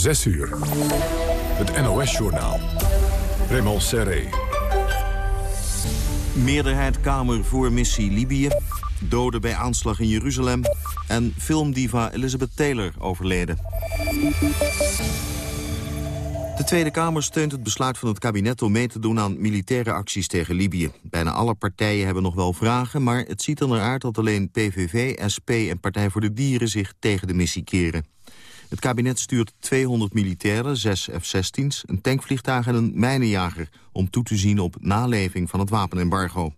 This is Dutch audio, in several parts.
6 uur. Het NOS-journaal. Raymond Serré. Meerderheid Kamer voor missie Libië. Doden bij aanslag in Jeruzalem. En filmdiva Elizabeth Taylor overleden. De Tweede Kamer steunt het besluit van het kabinet om mee te doen aan militaire acties tegen Libië. Bijna alle partijen hebben nog wel vragen, maar het ziet er naar uit dat alleen PVV, SP en Partij voor de Dieren zich tegen de missie keren. Het kabinet stuurt 200 militairen, 6 F-16's, een tankvliegtuig en een mijnenjager... om toe te zien op naleving van het wapenembargo.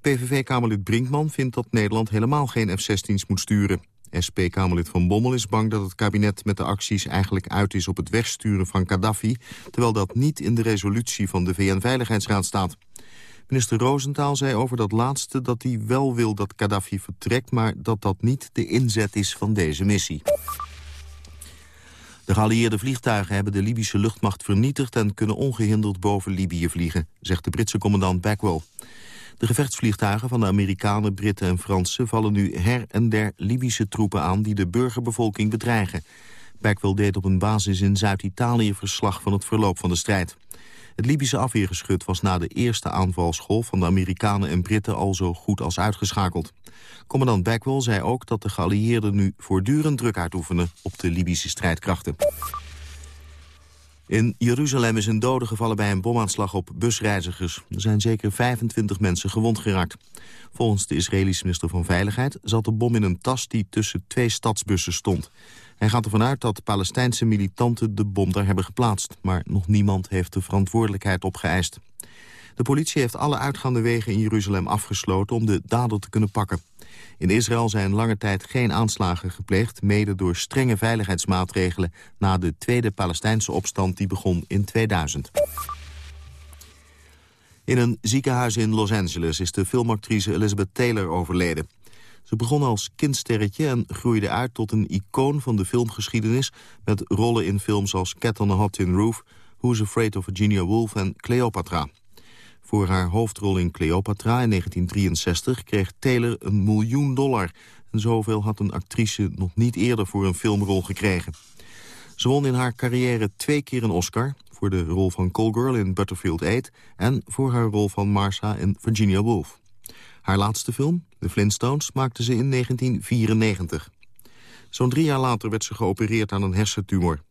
PVV-kamerlid Brinkman vindt dat Nederland helemaal geen F-16's moet sturen. SP-kamerlid Van Bommel is bang dat het kabinet met de acties eigenlijk uit is op het wegsturen van Gaddafi, terwijl dat niet in de resolutie van de VN-veiligheidsraad staat. Minister Roosentaal zei over dat laatste dat hij wel wil dat Gaddafi vertrekt, maar dat dat niet de inzet is van deze missie. De geallieerde vliegtuigen hebben de Libische luchtmacht vernietigd... en kunnen ongehinderd boven Libië vliegen, zegt de Britse commandant Backwell. De gevechtsvliegtuigen van de Amerikanen, Britten en Fransen... vallen nu her en der Libische troepen aan die de burgerbevolking bedreigen. Backwell deed op een basis in Zuid-Italië verslag van het verloop van de strijd. Het Libische afweergeschut was na de eerste aanvalsgolf van de Amerikanen en Britten al zo goed als uitgeschakeld. Commandant Backwell zei ook dat de geallieerden nu voortdurend druk uitoefenen op de Libische strijdkrachten. In Jeruzalem is een dode gevallen bij een bomaanslag op busreizigers. Er zijn zeker 25 mensen gewond geraakt. Volgens de Israëlische minister van Veiligheid zat de bom in een tas die tussen twee stadsbussen stond. Hij gaat ervan uit dat Palestijnse militanten de bom daar hebben geplaatst. Maar nog niemand heeft de verantwoordelijkheid opgeëist. De politie heeft alle uitgaande wegen in Jeruzalem afgesloten om de dader te kunnen pakken. In Israël zijn lange tijd geen aanslagen gepleegd... mede door strenge veiligheidsmaatregelen... na de tweede Palestijnse opstand die begon in 2000. In een ziekenhuis in Los Angeles is de filmactrice Elizabeth Taylor overleden. Ze begon als kindsterretje en groeide uit tot een icoon van de filmgeschiedenis... met rollen in films als Cat on a Hot Tin Roof... Who's Afraid of Virginia Woolf en Cleopatra. Voor haar hoofdrol in Cleopatra in 1963 kreeg Taylor een miljoen dollar. En zoveel had een actrice nog niet eerder voor een filmrol gekregen. Ze won in haar carrière twee keer een Oscar... voor de rol van Call Girl in Butterfield 8... en voor haar rol van Marcia in Virginia Woolf. Haar laatste film, The Flintstones, maakte ze in 1994. Zo'n drie jaar later werd ze geopereerd aan een hersentumor.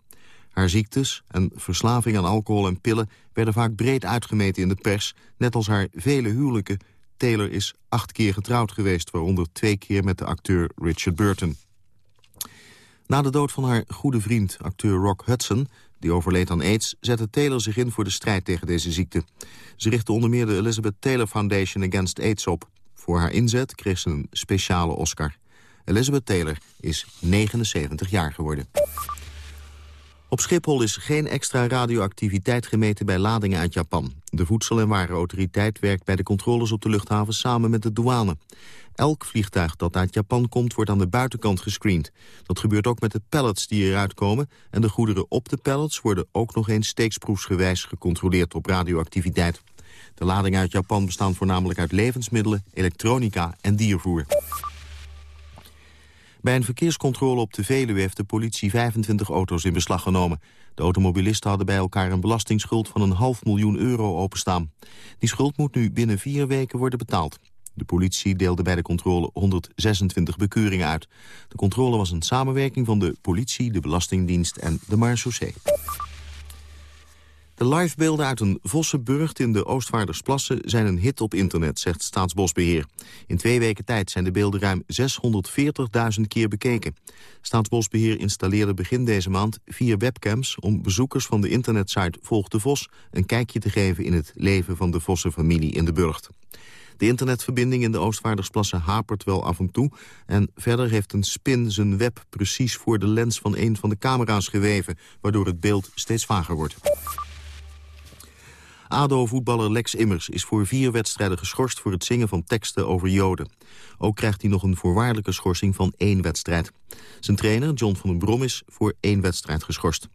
Haar ziektes en verslaving aan alcohol en pillen werden vaak breed uitgemeten in de pers, net als haar vele huwelijken. Taylor is acht keer getrouwd geweest, waaronder twee keer met de acteur Richard Burton. Na de dood van haar goede vriend, acteur Rock Hudson, die overleed aan aids, zette Taylor zich in voor de strijd tegen deze ziekte. Ze richtte onder meer de Elizabeth Taylor Foundation Against AIDS op. Voor haar inzet kreeg ze een speciale Oscar. Elizabeth Taylor is 79 jaar geworden. Op Schiphol is geen extra radioactiviteit gemeten bij ladingen uit Japan. De Voedsel- en Warenautoriteit werkt bij de controles op de luchthaven samen met de douane. Elk vliegtuig dat uit Japan komt wordt aan de buitenkant gescreend. Dat gebeurt ook met de pallets die eruit komen... en de goederen op de pallets worden ook nog eens steeksproefsgewijs gecontroleerd op radioactiviteit. De ladingen uit Japan bestaan voornamelijk uit levensmiddelen, elektronica en diervoer. Bij een verkeerscontrole op de Veluwe heeft de politie 25 auto's in beslag genomen. De automobilisten hadden bij elkaar een belastingsschuld van een half miljoen euro openstaan. Die schuld moet nu binnen vier weken worden betaald. De politie deelde bij de controle 126 bekeuringen uit. De controle was een samenwerking van de politie, de Belastingdienst en de marechaussee. De livebeelden uit een Vossenburgt in de Oostvaardersplassen zijn een hit op internet, zegt Staatsbosbeheer. In twee weken tijd zijn de beelden ruim 640.000 keer bekeken. Staatsbosbeheer installeerde begin deze maand vier webcams om bezoekers van de internetsite Volg de Vos een kijkje te geven in het leven van de Vossenfamilie in de Burgt. De internetverbinding in de Oostvaardersplassen hapert wel af en toe... en verder heeft een spin zijn web precies voor de lens van een van de camera's geweven... waardoor het beeld steeds vager wordt. ADO-voetballer Lex Immers is voor vier wedstrijden geschorst... voor het zingen van teksten over Joden. Ook krijgt hij nog een voorwaardelijke schorsing van één wedstrijd. Zijn trainer, John van den Brom, is voor één wedstrijd geschorst.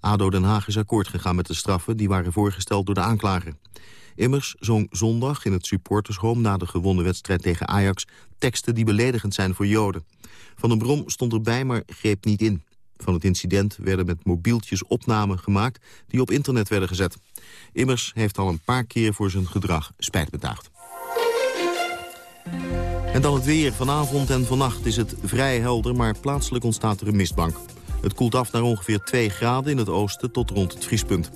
ADO Den Haag is akkoord gegaan met de straffen... die waren voorgesteld door de aanklager. Immers zong zondag in het supportershome na de gewonnen wedstrijd tegen Ajax... teksten die beledigend zijn voor Joden. Van den Brom stond erbij, maar greep niet in. Van het incident werden met mobieltjes opnamen gemaakt die op internet werden gezet. Immers heeft al een paar keer voor zijn gedrag spijt betuigd. En dan het weer. Vanavond en vannacht is het vrij helder, maar plaatselijk ontstaat er een mistbank. Het koelt af naar ongeveer 2 graden in het oosten tot rond het vriespunt.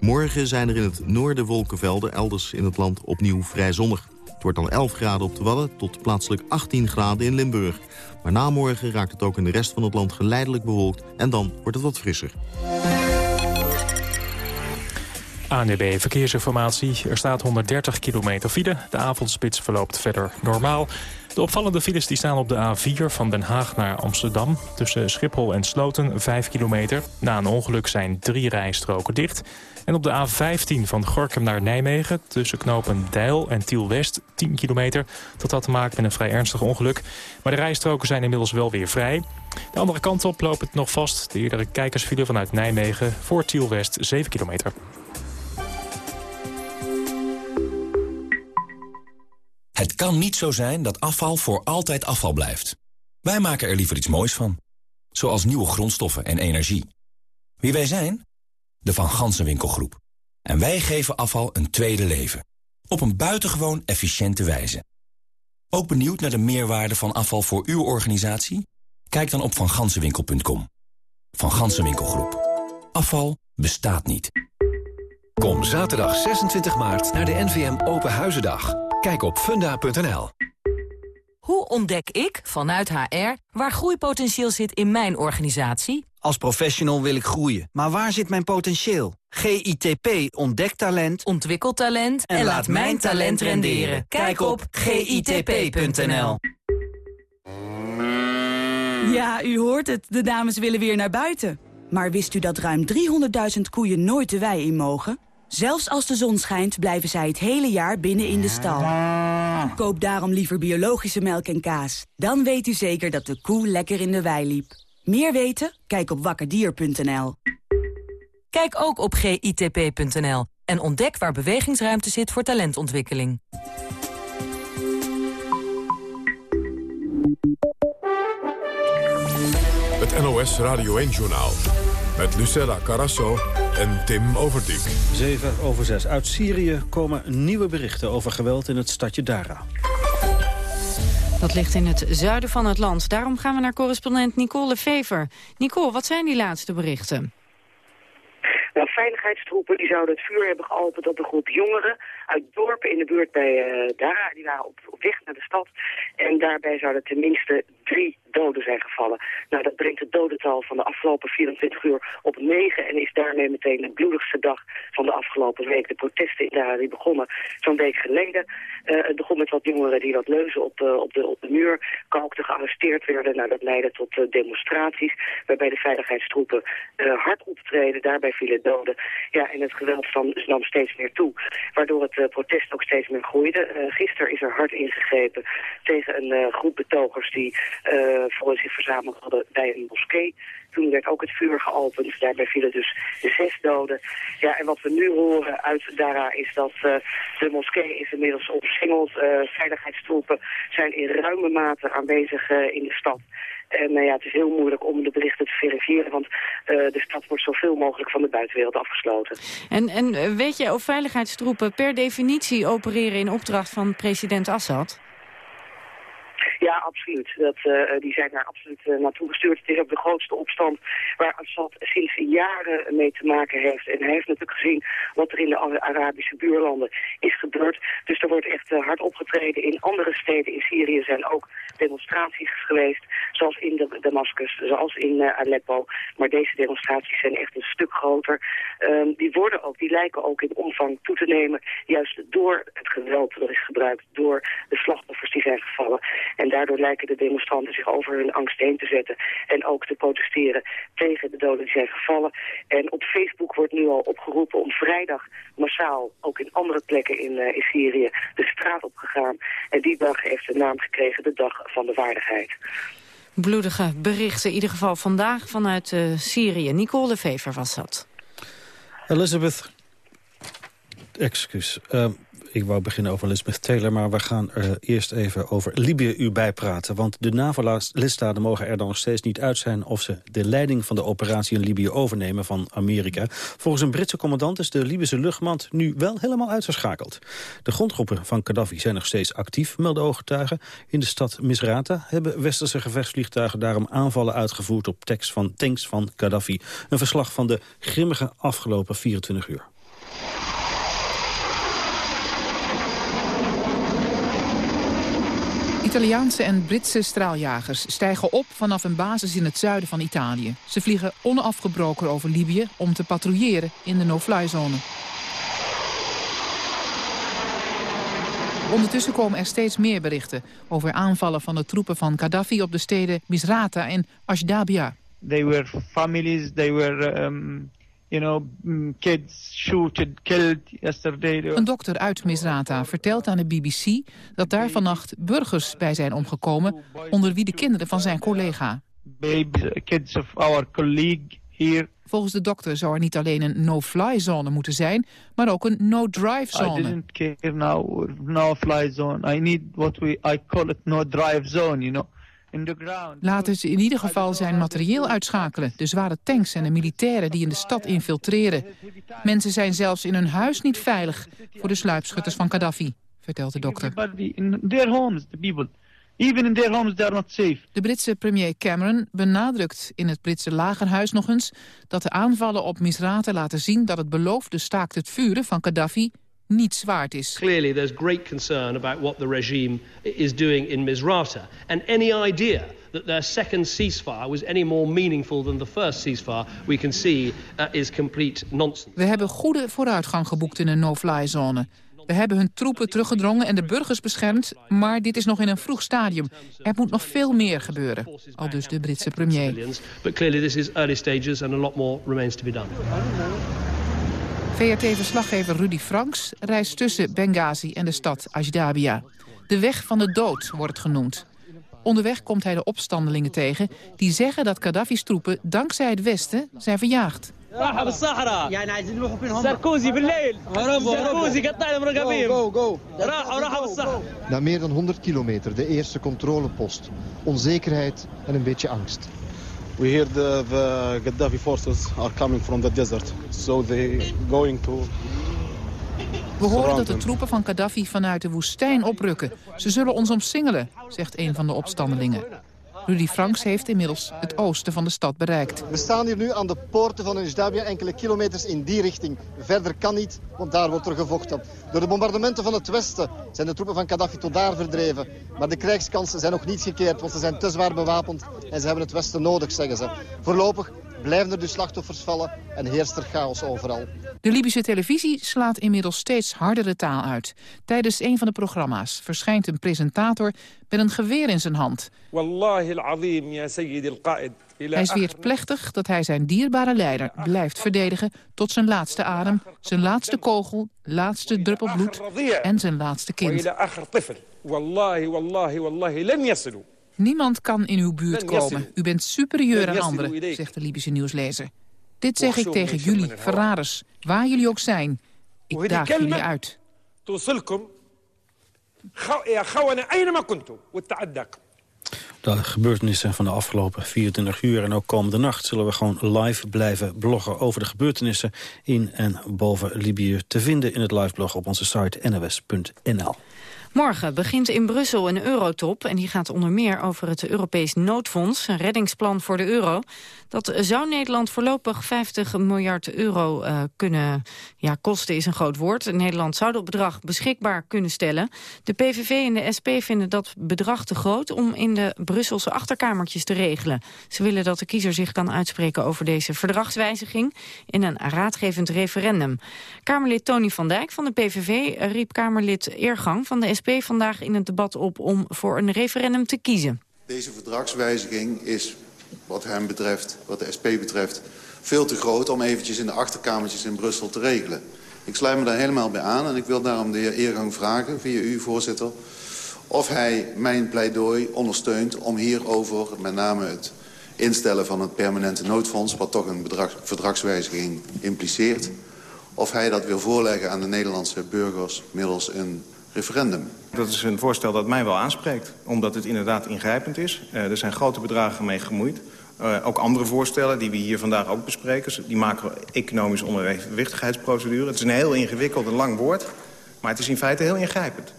Morgen zijn er in het noorden wolkenvelden, elders in het land opnieuw vrij zonnig. Het wordt dan 11 graden op de Wadden tot plaatselijk 18 graden in Limburg. Maar na morgen raakt het ook in de rest van het land geleidelijk bewolkt en dan wordt het wat frisser. ANDB Verkeersinformatie. Er staat 130 kilometer file. De avondspits verloopt verder normaal. De opvallende files die staan op de A4 van Den Haag naar Amsterdam. Tussen Schiphol en Sloten 5 kilometer. Na een ongeluk zijn drie rijstroken dicht. En op de A15 van Gorkum naar Nijmegen... tussen knopen Deil en Tiel-West 10 kilometer. Dat had te maken met een vrij ernstig ongeluk. Maar de rijstroken zijn inmiddels wel weer vrij. De andere kant op loopt het nog vast. De eerdere kijkersfile vanuit Nijmegen voor Tiel-West 7 kilometer. Het kan niet zo zijn dat afval voor altijd afval blijft. Wij maken er liever iets moois van. Zoals nieuwe grondstoffen en energie. Wie wij zijn? De Van Gansenwinkelgroep. En wij geven afval een tweede leven. Op een buitengewoon efficiënte wijze. Ook benieuwd naar de meerwaarde van afval voor uw organisatie? Kijk dan op vangansenwinkel.com. Van Gansenwinkelgroep. Afval bestaat niet. Kom zaterdag 26 maart naar de NVM Open Huizendag. Kijk op funda.nl. Hoe ontdek ik, vanuit HR, waar groeipotentieel zit in mijn organisatie? Als professional wil ik groeien, maar waar zit mijn potentieel? GITP ontdekt talent, ontwikkelt talent en, laat mijn talent renderen. Kijk op gitp.nl. Ja, u hoort het. De dames willen weer naar buiten. Maar wist u dat ruim 300.000 koeien nooit de wei in mogen? Zelfs als de zon schijnt, blijven zij het hele jaar binnen in de stal. Koop daarom liever biologische melk en kaas. Dan weet u zeker dat de koe lekker in de wei liep. Meer weten? Kijk op wakkerdier.nl. Kijk ook op gitp.nl en ontdek waar bewegingsruimte zit voor talentontwikkeling. Het NOS Radio 1-journaal met Lucella Carasso en Tim Overdijk. 7 over 6. Uit Syrië komen nieuwe berichten over geweld in het stadje Dara. Dat ligt in het zuiden van het land. Daarom gaan we naar correspondent Nicole Fever. Nicole, wat zijn die laatste berichten? Nou, veiligheidstroepen die zouden het vuur hebben geopend op een groep jongeren uit dorpen in de buurt bij uh, Dara. Die waren op, op weg naar de stad. En daarbij zouden tenminste drie doden zijn gevallen. Nou, dat brengt het dodental van de afgelopen 24 uur op 9 en is daarmee meteen de bloedigste dag van de afgelopen week. De protesten in Dara die begonnen zo'n week geleden. Uh, het begon met wat jongeren die wat leuzen op, uh, op, de, op de muur kookten, gearresteerd werden. Nou, dat leidde tot uh, demonstraties waarbij de veiligheidstroepen hard optreden. Daarbij vielen doden. Ja, en het geweld van, nam steeds meer toe, waardoor het protest ook steeds meer groeide. gisteren is er hard ingegrepen tegen een groep betogers die voor zich verzameld hadden bij een moskee. Toen werd ook het vuur geopend. Daarbij vielen dus zes doden. Ja, en wat we nu horen uit Dara is dat uh, de moskee is inmiddels omsingeld. Uh, veiligheidstroepen zijn in ruime mate aanwezig in de stad. En ja, het is heel moeilijk om de berichten te verifiëren, want de stad wordt zoveel mogelijk van de buitenwereld afgesloten. En, en weet je of veiligheidstroepen per definitie opereren in opdracht van president Assad? Ja, absoluut. Dat, uh, die zijn daar absoluut uh, naartoe gestuurd. Het is ook de grootste opstand waar Assad sinds jaren mee te maken heeft. En hij heeft natuurlijk gezien wat er in de Arabische buurlanden is gebeurd. Dus er wordt echt hard opgetreden. In andere steden in Syrië zijn ook demonstraties geweest. Zoals in Damascus, zoals in Aleppo. Maar deze demonstraties zijn echt een stuk groter. Um, die worden ook, die lijken ook in omvang toe te nemen. Juist door het geweld dat is gebruikt. Door de slachtoffers die zijn gevallen. En daardoor lijken de demonstranten zich over hun angst heen te zetten. En ook te protesteren tegen de doden die zijn gevallen. En op Facebook wordt nu al opgeroepen om vrijdag massaal, ook in andere plekken in, uh, in Syrië, de straat opgegaan. En die dag heeft de naam gekregen de Dag van de Waardigheid. Bloedige berichten, in ieder geval vandaag vanuit uh, Syrië. Nicole Vever was dat. Elizabeth, excuus. Uh, ik wou beginnen over Elizabeth Taylor... maar we gaan er eerst even over Libië u bijpraten. Want de NAVO-lidstaten mogen er dan nog steeds niet uit zijn... of ze de leiding van de operatie in Libië overnemen van Amerika. Volgens een Britse commandant is de Libische luchtmacht nu wel helemaal uitgeschakeld. De grondgroepen van Gaddafi zijn nog steeds actief, melden ooggetuigen. In de stad Misrata hebben westerse gevechtsvliegtuigen daarom aanvallen uitgevoerd... op tanks van, tanks van Gaddafi. Een verslag van de grimmige afgelopen 24 uur. Italiaanse en Britse straaljagers stijgen op vanaf een basis in het zuiden van Italië. Ze vliegen onafgebroken over Libië om te patrouilleren in de no-fly-zone. Ondertussen komen er steeds meer berichten over aanvallen van de troepen van Gaddafi op de steden Misrata en Ashdabia. They were families, they were um, you know, mm, kids shooted, killed yesterday. Een dokter uit Misrata vertelt aan de BBC dat daar vannacht burgers bij zijn omgekomen, onder wie de kinderen van zijn collega. Babies, kids of our colleague here. Volgens de dokter zou er niet alleen een no-fly zone moeten zijn, maar ook een no-drive zone. I didn't care now, no-fly zone. I need what we, I call it no-drive zone, you know. Laten ze in ieder geval zijn materieel uitschakelen. De zware tanks en de militairen die in de stad infiltreren. Mensen zijn zelfs in hun huis niet veilig voor de sluipschutters van Gaddafi, vertelt de dokter. De Britse premier Cameron benadrukt in het Britse lagerhuis nog eens... dat de aanvallen op Misrata laten zien dat het beloofde staakt het vuren van Gaddafi niets waard is. Clearly there's great concern about what the regime is doing in Misrata. And any idea that their second ceasefire was any more meaningful than the first ceasefire we can see uh, is complete nonsense. We hebben goede vooruitgang geboekt in een no-fly zone. We hebben hun troepen teruggedrongen en de burgers beschermd, maar dit is nog in een vroeg stadium. Er moet nog veel meer gebeuren, al dus de Britse premier. VRT-verslaggever Rudy Franks reist tussen Benghazi en de stad Ashdabia. De weg van de dood wordt het genoemd. Onderweg komt hij de opstandelingen tegen die zeggen dat Gaddafi's troepen dankzij het Westen zijn verjaagd. Na meer dan 100 kilometer de eerste controlepost. Onzekerheid en een beetje angst. We hear the, the Gaddafi forces are coming from the desert. So they going to we horen dat de troepen van Gaddafi vanuit de woestijn oprukken. Ze zullen ons omsingelen, zegt een van de opstandelingen. Rudy Franks heeft inmiddels het oosten van de stad bereikt. We staan hier nu aan de poorten van Oujdaibia, enkele kilometers in die richting. Verder kan niet, want daar wordt er gevochten. Door de bombardementen van het westen zijn de troepen van Gaddafi tot daar verdreven. Maar de krijgskansen zijn nog niet gekeerd, want ze zijn te zwaar bewapend en ze hebben het westen nodig, zeggen ze. Voorlopig blijven er dus slachtoffers vallen en heerst er chaos overal. De Libische televisie slaat inmiddels steeds hardere taal uit. Tijdens een van de programma's verschijnt een presentator met een geweer in zijn hand. Hij zweert plechtig dat hij zijn dierbare leider blijft verdedigen tot zijn laatste adem, zijn laatste kogel, laatste druppel bloed en zijn laatste kind. Niemand kan in uw buurt komen. U bent superieur aan anderen, zegt de Libische nieuwslezer. Dit zeg ik tegen jullie, verraders, waar jullie ook zijn. Ik daag jullie uit. De gebeurtenissen van de afgelopen 24 uur en ook komende nacht... zullen we gewoon live blijven bloggen over de gebeurtenissen in en boven Libië... te vinden in het liveblog op onze site nws.nl. Morgen begint in Brussel een eurotop en die gaat onder meer over het Europees noodfonds, een reddingsplan voor de euro. Dat zou Nederland voorlopig 50 miljard euro uh, kunnen ja, kosten, is een groot woord. Nederland zou dat bedrag beschikbaar kunnen stellen. De PVV en de SP vinden dat bedrag te groot om in de Brusselse achterkamertjes te regelen. Ze willen dat de kiezer zich kan uitspreken over deze verdragswijziging in een raadgevend referendum. Kamerlid Tony van Dijk van de PVV riep Kamerlid Eergang van de SP vandaag in het debat op om voor een referendum te kiezen. Deze verdragswijziging is, wat hem betreft, wat de SP betreft... veel te groot om eventjes in de achterkamertjes in Brussel te regelen. Ik sluit me daar helemaal bij aan en ik wil daarom de heer Eergang vragen, via u, voorzitter... of hij mijn pleidooi ondersteunt om hierover, met name het instellen van het permanente noodfonds... wat toch een bedrag, verdragswijziging impliceert of hij dat wil voorleggen aan de Nederlandse burgers middels een referendum. Dat is een voorstel dat mij wel aanspreekt, omdat het inderdaad ingrijpend is. Uh, er zijn grote bedragen mee gemoeid. Uh, ook andere voorstellen die we hier vandaag ook bespreken. Die maken economisch onevenwichtigheidsprocedure. Het is een heel ingewikkeld en lang woord, maar het is in feite heel ingrijpend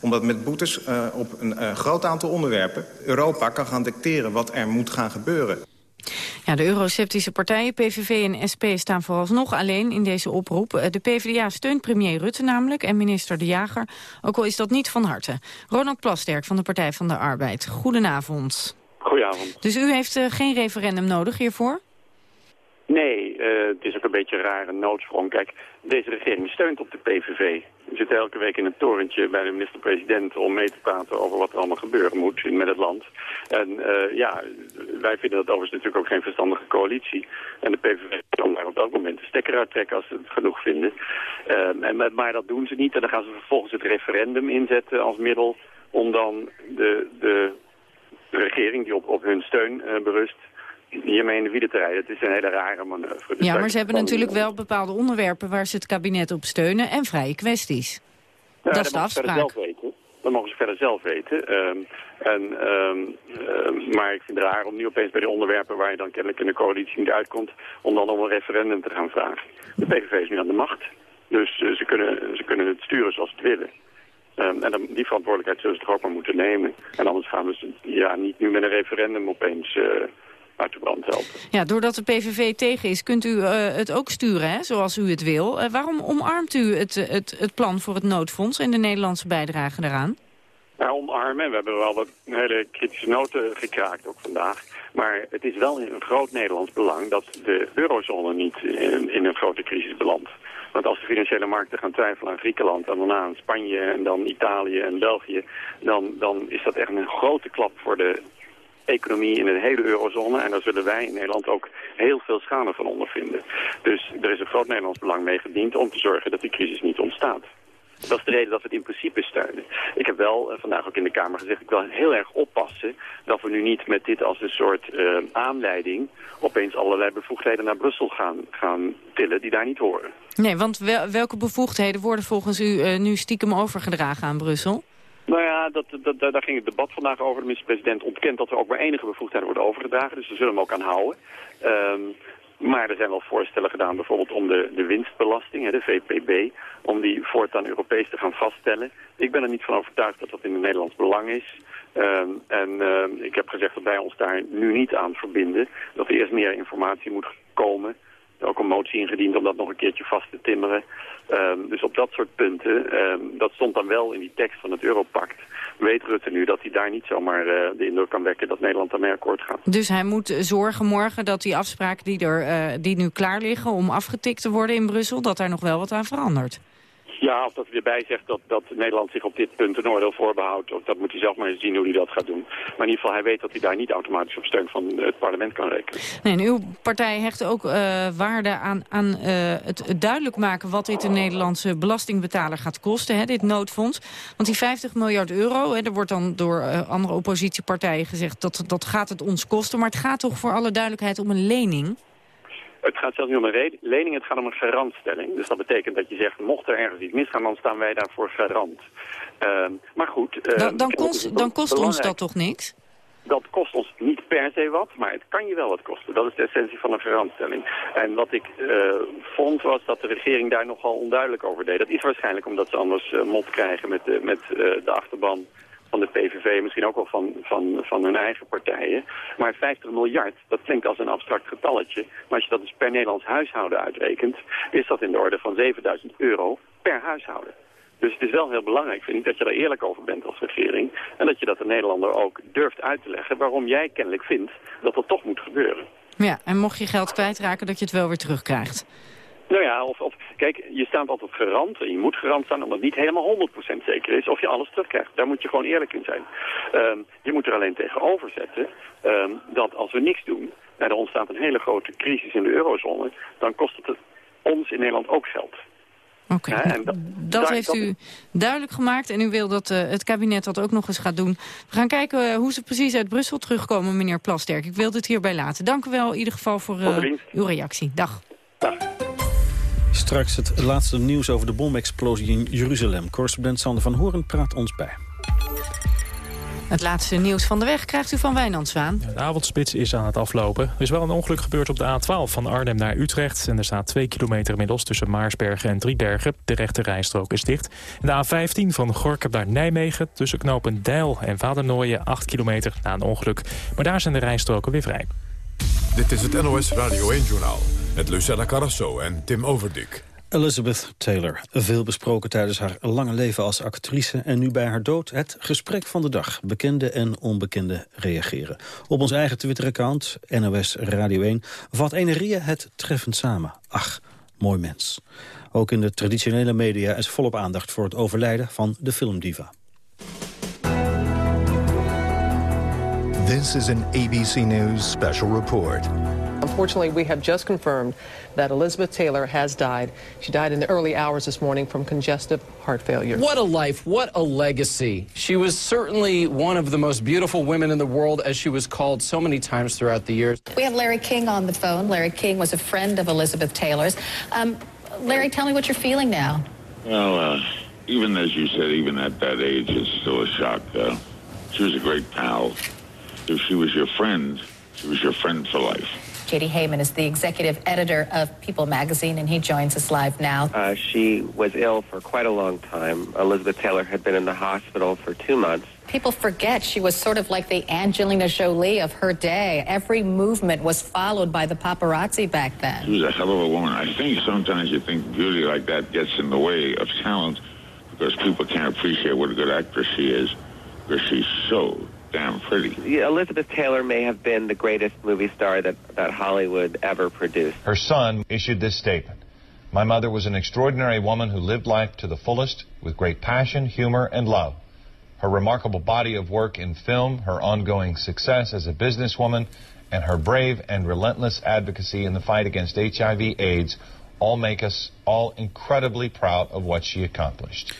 omdat met boetes uh, op een groot aantal onderwerpen... Europa kan gaan dicteren wat er moet gaan gebeuren. Ja, de euroceptische partijen PVV en SP staan vooralsnog alleen in deze oproep. Eh, de PvdA steunt premier Rutte namelijk en minister De Jager, ook al is dat niet van harte. Ronald Plasterk van de Partij van de Arbeid, goedenavond. Goedenavond. Dus u heeft uh, geen referendum nodig hiervoor? Nee, uh, het is ook een beetje een rare noodsprong. Kijk, deze regering steunt op de PVV. We zitten elke week in een torentje bij de minister-president om mee te praten over wat er allemaal gebeuren moet met het land. En uh, ja, wij vinden dat overigens natuurlijk ook geen verstandige coalitie. En de PVV kan daar op elk moment de stekker uittrekken als ze het genoeg vinden. Uh, en, maar dat doen ze niet en dan gaan ze vervolgens het referendum inzetten als middel om dan de, de, regering die op, op hun steun berust hiermee in de wielen te rijden. Het is een hele rare manoeuvre. Dus ja, maar ze hebben natuurlijk wel bepaalde onderwerpen waar ze het kabinet op steunen en vrije kwesties. Ja, dat is de afspraak. Zelf weten. Dat mogen ze verder zelf weten. Um, en, um, uh, maar ik vind het raar om nu opeens bij de onderwerpen waar je dan kennelijk in de coalitie niet uitkomt, om dan om een referendum te gaan vragen. De PVV is nu aan de macht. Dus uh, ze, kunnen, ze kunnen het sturen zoals ze het willen. Um, en dan, die verantwoordelijkheid zullen ze toch ook maar moeten nemen. En anders gaan we ja, niet nu met een referendum opeens... Uh, uit de brand helpen. Ja, doordat de PVV tegen is, kunt u uh, het ook sturen, hè, zoals u het wil. Uh, waarom omarmt u het, het, het plan voor het noodfonds en de Nederlandse bijdrage daaraan? Nou, omarmen. We hebben wel wat hele kritische noten gekraakt ook vandaag. Maar het is wel een groot Nederlands belang dat de eurozone niet in, in een grote crisis belandt. Want als de financiële markten gaan twijfelen aan Griekenland en dan aan Spanje en dan Italië en België, dan, dan is dat echt een grote klap voor de economie in de hele eurozone. En daar zullen wij in Nederland ook heel veel schade van ondervinden. Dus er is een groot Nederlands belang mee gediend om te zorgen dat die crisis niet ontstaat. Dat is de reden dat we het in principe steunen. Ik heb wel uh, vandaag ook in de Kamer gezegd, ik wil heel erg oppassen dat we nu niet met dit als een soort uh, aanleiding opeens allerlei bevoegdheden naar Brussel gaan, gaan tillen die daar niet horen. Nee, want wel, welke bevoegdheden worden volgens u uh, nu stiekem overgedragen aan Brussel? Nou ja, dat, dat, daar ging het debat vandaag over. De minister-president ontkent dat er ook maar enige bevoegdheden worden overgedragen. Dus we zullen hem ook aan houden. Um, maar er zijn wel voorstellen gedaan bijvoorbeeld om de, de winstbelasting, de VPB, om die voortaan Europees te gaan vaststellen. Ik ben er niet van overtuigd dat dat in het Nederlands belang is. Um, en uh, ik heb gezegd dat wij ons daar nu niet aan verbinden. Dat er eerst meer informatie moet komen ook een motie ingediend om dat nog een keertje vast te timmeren. Um, dus op dat soort punten, um, dat stond dan wel in die tekst van het Europact. Weet Rutte nu dat hij daar niet zomaar uh, de indruk kan wekken dat Nederland daarmee akkoord gaat. Dus hij moet zorgen morgen dat die afspraken die, er, uh, die nu klaar liggen om afgetikt te worden in Brussel, dat daar nog wel wat aan verandert? Ja, of dat hij erbij zegt dat, dat Nederland zich op dit punt een oordeel voorbehoudt. Of dat moet hij zelf maar eens zien hoe hij dat gaat doen. Maar in ieder geval, hij weet dat hij daar niet automatisch op steun van het parlement kan rekenen. Nee, en uw partij hecht ook uh, waarde aan, aan uh, het, duidelijk maken wat dit de Nederlandse belastingbetaler gaat kosten, hè, dit noodfonds. Want die 50 miljard euro, hè, er wordt dan door uh, andere oppositiepartijen gezegd dat dat gaat het ons kosten. Maar het gaat toch voor alle duidelijkheid om een lening? Het gaat zelfs niet om een lening, het gaat om een garantstelling. Dus dat betekent dat je zegt, mocht er ergens iets misgaan, dan staan wij daarvoor garant. Uh, maar goed... Uh, dan, dan, kost, dan kost ons dat toch niks? Dat kost ons niet per se wat, maar het kan je wel wat kosten. Dat is de essentie van een garantstelling. En wat ik uh, vond was dat de regering daar nogal onduidelijk over deed. Dat is waarschijnlijk omdat ze anders uh, mot krijgen met, de, met de achterban van de PVV, misschien ook wel van, van, van hun eigen partijen. Maar 50 miljard, dat klinkt als een abstract getalletje. Maar als je dat dus per Nederlands huishouden uitrekent, is dat in de orde van 7000 euro per huishouden. Dus het is wel heel belangrijk, vind ik, dat je er eerlijk over bent als regering. En dat je dat de Nederlander ook durft uit te leggen waarom jij kennelijk vindt dat dat toch moet gebeuren. Ja, en mocht je geld kwijtraken, dat je het wel weer terugkrijgt. Nou ja, of, of, kijk, je staat altijd garant en je moet garant staan omdat het niet helemaal 100% zeker is of je alles terugkrijgt. Daar moet je gewoon eerlijk in zijn. Um, je moet er alleen tegenover zetten um, dat als we niks doen en er ontstaat een hele grote crisis in de eurozone, dan kost het ons in Nederland ook geld. Oké, okay. ja, dat, dat heeft u duidelijk gemaakt en u wil dat uh, het kabinet dat ook nog eens gaat doen. We gaan kijken uh, hoe ze precies uit Brussel terugkomen, meneer Plasterk. Ik wil dit hierbij laten. Dank u wel in ieder geval voor uh, uw reactie. Dag. Dag. Straks het laatste nieuws over de bomexplosie in Jeruzalem. Correspondent Sander van Horen praat ons bij. Het laatste nieuws van de weg krijgt u van Wijnand Zwaan. De avondspits is aan het aflopen. Er is wel een ongeluk gebeurd op de A12 van Arnhem naar Utrecht. En er staat 2 kilometer inmiddels tussen Maarsbergen en Driebergen. De rechte rijstrook is dicht. En de A15 van Gorkum naar Nijmegen tussen knopen Deil en Vadernooien 8 kilometer na een ongeluk. Maar daar zijn de rijstroken weer vrij. Dit is het NOS Radio 1-journaal met Lucella Carrasso en Tim Overdik. Elizabeth Taylor, veel besproken tijdens haar lange leven als actrice... en nu bij haar dood het gesprek van de dag. Bekende en onbekende reageren. Op ons eigen Twitter-account, NOS Radio 1, vat ene Ria het treffend samen. Ach, mooi mens. Ook in de traditionele media is volop aandacht voor het overlijden van de filmdiva. This is an ABC News special report. Unfortunately, we have just confirmed that Elizabeth Taylor has died. She died in the early hours this morning from congestive heart failure. What a life, what a legacy. She was certainly one of the most beautiful women in the world, as she was called so many times throughout the years. We have Larry King on the phone. Larry King was a friend of Elizabeth Taylor's. Um, Larry, tell me what you're feeling now. Well, uh, even as you said, even at that age, it's still a shock. Uh, she was a great pal. If she was your friend, she was your friend for life. J.D. Heyman is the executive editor of People magazine, and he joins us live now. Uh, she was ill for quite a long time. Elizabeth Taylor had been in the hospital for two months. People forget she was sort of like the Angelina Jolie of her day. Every movement was followed by the paparazzi back then. She was a hell of a woman. I think sometimes you think beauty like that gets in the way of talent because people can't appreciate what a good actress she is because she's so damn pretty. Yeah, Elizabeth Taylor may have been the greatest movie star that, that Hollywood ever produced. Her son issued this statement. My mother was an extraordinary woman who lived life to the fullest with great passion, humor, and love. Her remarkable body of work in film, her ongoing success as a businesswoman, and her brave and relentless advocacy in the fight against HIV AIDS all make us all incredibly proud of what she accomplished.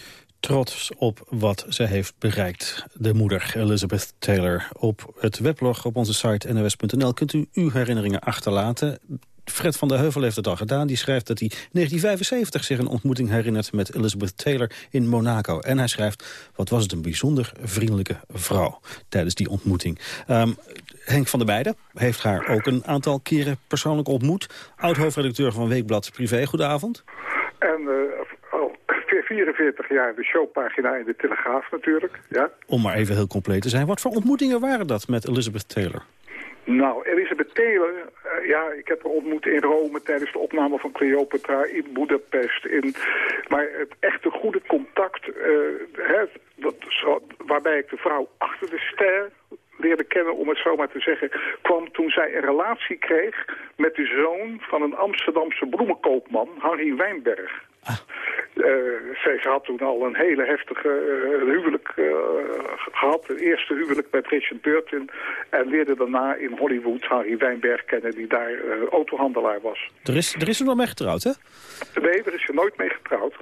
Trots op wat ze heeft bereikt. De moeder Elizabeth Taylor. Op het weblog op onze site nws.nl kunt u uw herinneringen achterlaten. Fred van der Heuvel heeft het al gedaan. Die schrijft dat hij 1975 zich een ontmoeting herinnert met Elizabeth Taylor in Monaco. En hij schrijft, wat was het een bijzonder vriendelijke vrouw tijdens die ontmoeting. Ehm, Henk van der Beijden heeft haar ook een aantal keren persoonlijk ontmoet. Oud-hoofdredacteur van Weekblad Privé, goedenavond. En uh, al 44 jaar de showpagina in de Telegraaf natuurlijk. Ja. Om maar even heel compleet te zijn. Wat voor ontmoetingen waren dat met Elizabeth Taylor? Nou, Elisabeth Taylor, uh, ja, ik heb haar ontmoet in Rome tijdens de opname van Cleopatra, in Budapest. In, maar het echte goede contact, uh, hè, dat, waarbij ik de vrouw achter de ster leerde kennen, om het zo maar te zeggen, kwam toen zij een relatie kreeg met de zoon van een Amsterdamse bloemenkoopman, Harry Wijnberg. Ah. Uh, zij had toen al een hele heftige uh, huwelijk uh, gehad. Het eerste huwelijk met Richard Burton. En leerde daarna in Hollywood Harry Wijnberg kennen die daar autohandelaar was. Er is, er is er wel mee getrouwd, hè? Nee, er is er nooit mee getrouwd.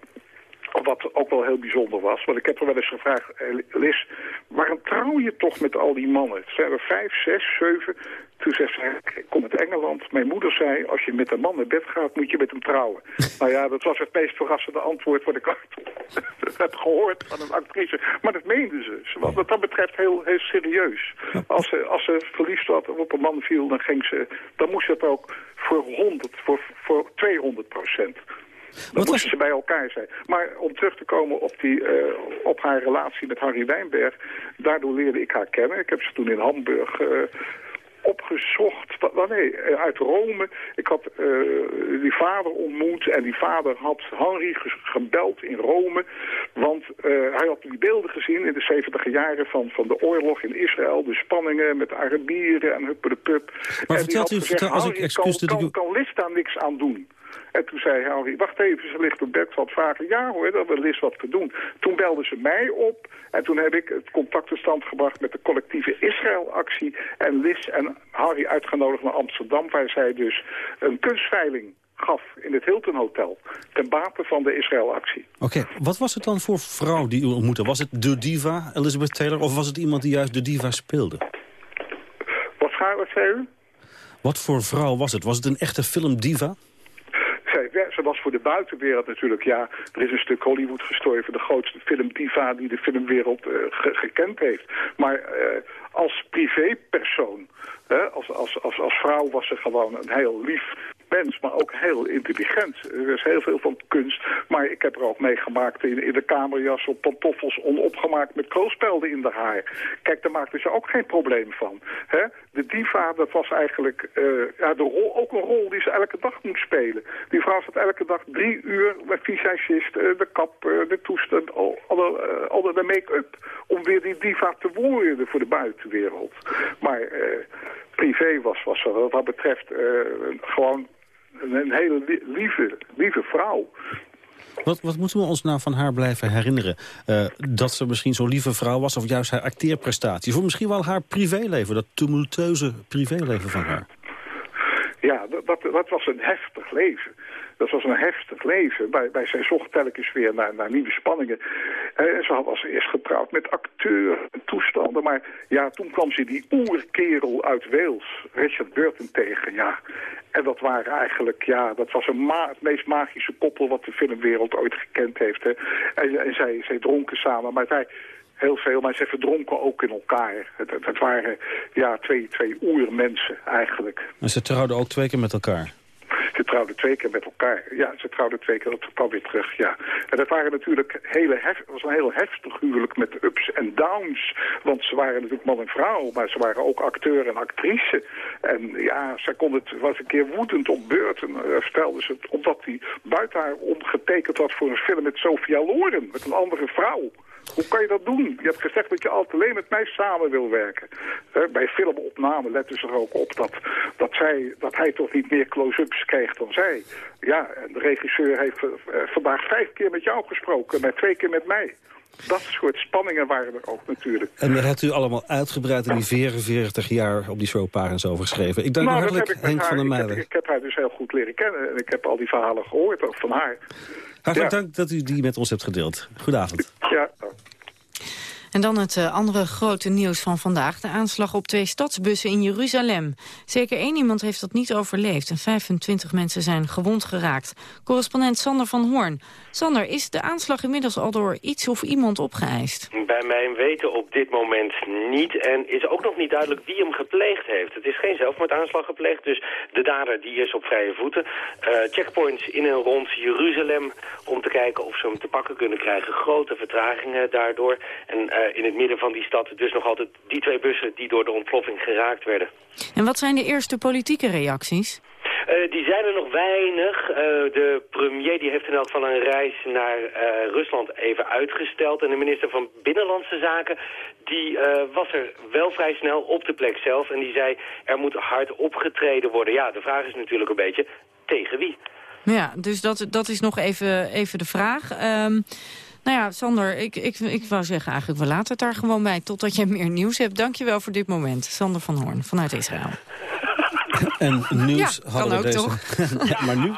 Wat ook wel heel bijzonder was. Want ik heb er wel eens gevraagd, Lis, waarom trouw je toch met al die mannen? Het zijn er vijf, zes, zeven. Toen zei ze, ik kom uit Engeland. Mijn moeder zei, als je met een man naar bed gaat, moet je met hem trouwen. nou ja, dat was het meest verrassende antwoord wat ik heb gehoord van een actrice. Maar dat meende ze. Wat, wat dat betreft heel, heel serieus. Als ze, als ze verliefd was op een man viel, dan, ging ze, dan moest het ook voor 100, voor, voor 200 procent. Dan moesten ze bij elkaar zijn. Maar om terug te komen op, die, uh, op haar relatie met Harry Wijnberg... daardoor leerde ik haar kennen. Ik heb ze toen in Hamburg... Uh, opgezocht, nee, uit Rome. Ik had uh, die vader ontmoet en die vader had Henry gebeld in Rome. Want uh, hij had die beelden gezien in de 70 jaren van, van de oorlog in Israël. De spanningen met de Arabieren en huppe de pup. Maar en vertelt u, gezegd, als ik excuus kan, kan, kan Lis daar niks aan doen? En toen zei Henry, wacht even, ze ligt op bed wat vragen. Ja hoor, dat wil Lis wat te doen. Toen belde ze mij op en toen heb ik het contact in stand gebracht met de collectieve Israël-actie. En Lis en Harry uitgenodigd naar Amsterdam, waar zij dus een kunstveiling gaf in het Hilton Hotel. Ten bate van de Israël-actie. Oké, wat was het dan voor vrouw die u ontmoette? Was het de diva, Elizabeth Taylor, of was het iemand die juist de diva speelde? Wat, wat zei u? Wat voor vrouw was het? Was het een echte filmdiva? Was voor de buitenwereld natuurlijk, ja, er is een stuk Hollywood gestorven. De grootste filmdiva die de filmwereld uh, gekend heeft. Maar uh, als privépersoon, als, als, als, als vrouw was ze gewoon een heel lief mens, maar ook heel intelligent. Er is heel veel van kunst, maar ik heb er ook meegemaakt in, in de kamerjas op pantoffels onopgemaakt met kroonspelden in de haar. Kijk, daar maakten ze ook geen probleem van. Hè? De diva, dat was eigenlijk uh, ja, de rol, ook een rol die ze elke dag moest spelen. Die vrouw zat elke dag drie uur met visagist, uh, de kap, uh, de toestand, al, al, de make-up, om weer die diva te worden voor de buitenwereld. Maar privé was, was wat dat betreft gewoon een hele lieve, lieve vrouw. Wat, wat moeten we ons nou van haar blijven herinneren? Uh, dat ze misschien zo'n lieve vrouw was of juist haar acteerprestaties? Of misschien wel haar privéleven, dat tumultueuze privéleven van haar? Ja, dat, dat was een heftig leven. Dat was een heftig leven. Bij, bij zijn zocht telkens weer naar, naar nieuwe spanningen. En eh, ze was eerst getrouwd met acteur en toestanden. Maar ja, toen kwam ze die oerkerel uit Wales, Richard Burton, tegen. Ja. En dat waren eigenlijk, ja, dat was het meest magische koppel wat de filmwereld ooit gekend heeft. Hè. En, en zij, zij dronken samen, maar zij heel veel, maar ze verdronken ook in elkaar. Het, het, waren ja, twee, twee oermensen eigenlijk. En ze trouwden ook twee keer met elkaar? Ze trouwden twee keer met elkaar. Ja, ze trouwden twee keer, dat kwam weer terug, ja. En dat waren natuurlijk hele hef, was een heel heftig huwelijk met ups en downs. Want ze waren natuurlijk man en vrouw, maar ze waren ook acteur en actrice. En ja, zij kon het, was een keer woedend op uh, vertelde ze het, omdat hij buiten haar omgetekend had voor een film met Sophia Loren, met een andere vrouw. Hoe kan je dat doen? Je hebt gezegd dat je altijd alleen met mij samen wil werken. bij filmopname letten ze er ook op dat, dat, zij, dat hij toch niet meer close-ups kreeg dan zij. Ja, en de regisseur heeft uh, vandaag vijf keer met jou gesproken, maar twee keer met mij. Dat soort spanningen waren er ook natuurlijk. En daar hebt u allemaal uitgebreid in die 44 jaar op die showpagina's over geschreven. Ik dank nou, u hartelijk, Henk van der Meijden. Ik heb, ik heb haar dus heel goed leren kennen en ik heb al die verhalen gehoord, ook van haar. Hartelijk dank dat u die met ons hebt gedeeld. Goedenavond. Ja. En dan het uh, andere grote nieuws van vandaag. De aanslag op twee stadsbussen in Jeruzalem. Zeker één iemand heeft dat niet overleefd. En 25 mensen zijn gewond geraakt. Correspondent Sander van Hoorn. Sander, is de aanslag inmiddels al door iets of iemand opgeëist? Bij mijn weten op dit moment niet. En is ook nog niet duidelijk wie hem gepleegd heeft. Het is geen zelfmoordaanslag gepleegd. Dus de dader die is op vrije voeten. Uh, checkpoints in en rond Jeruzalem om te kijken of ze hem te pakken kunnen krijgen. Grote vertragingen daardoor. En uh, in het midden van die stad dus nog altijd die twee bussen die door de ontploffing geraakt werden. En wat zijn de eerste politieke reacties? Uh, die zijn er nog weinig. Uh, de premier die heeft in elk geval een reis naar uh, Rusland even uitgesteld. En de minister van Binnenlandse Zaken die was er wel vrij snel op de plek zelf. En die zei er moet hard opgetreden worden. Ja, de vraag is natuurlijk een beetje tegen wie. Ja, dus dat, dat is nog even, even de vraag. Um, nou ja, Sander, ik, ik, ik wou zeggen eigenlijk, we laten het daar gewoon bij... totdat je meer nieuws hebt. Dankjewel voor dit moment. Sander van Hoorn, vanuit Israël. En nieuws hadden we deze. ja, maar, nu,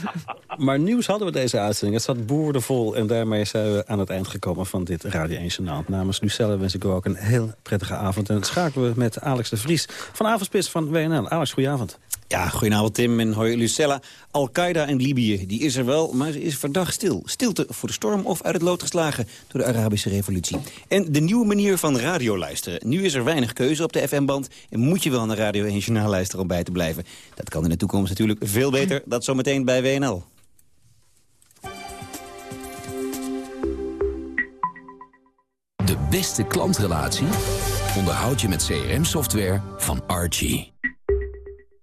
maar nieuws hadden we deze uitzending. Het zat boordevol en daarmee zijn we aan het eind gekomen van dit Radio 1 Journaal. Namens Lucelle wens ik u ook een heel prettige avond. En schakelen we met Alex de Vries van Avondspits van WNL. Alex, goedenavond. Ja, goedenavond Tim en hoi Lucella. Al-Qaeda in Libië, die is er wel, maar ze is verdacht stil. Stilte voor de storm of uit het lood geslagen door de Arabische revolutie. En de nieuwe manier van radio luisteren. Nu is er weinig keuze op de FM-band en moet je wel naar Radio 1 Journaal luisteren om bij te blijven. Dat kan in de toekomst natuurlijk veel beter. Dat zometeen bij WNL. De beste klantrelatie onderhoud je met CRM-software van Archie.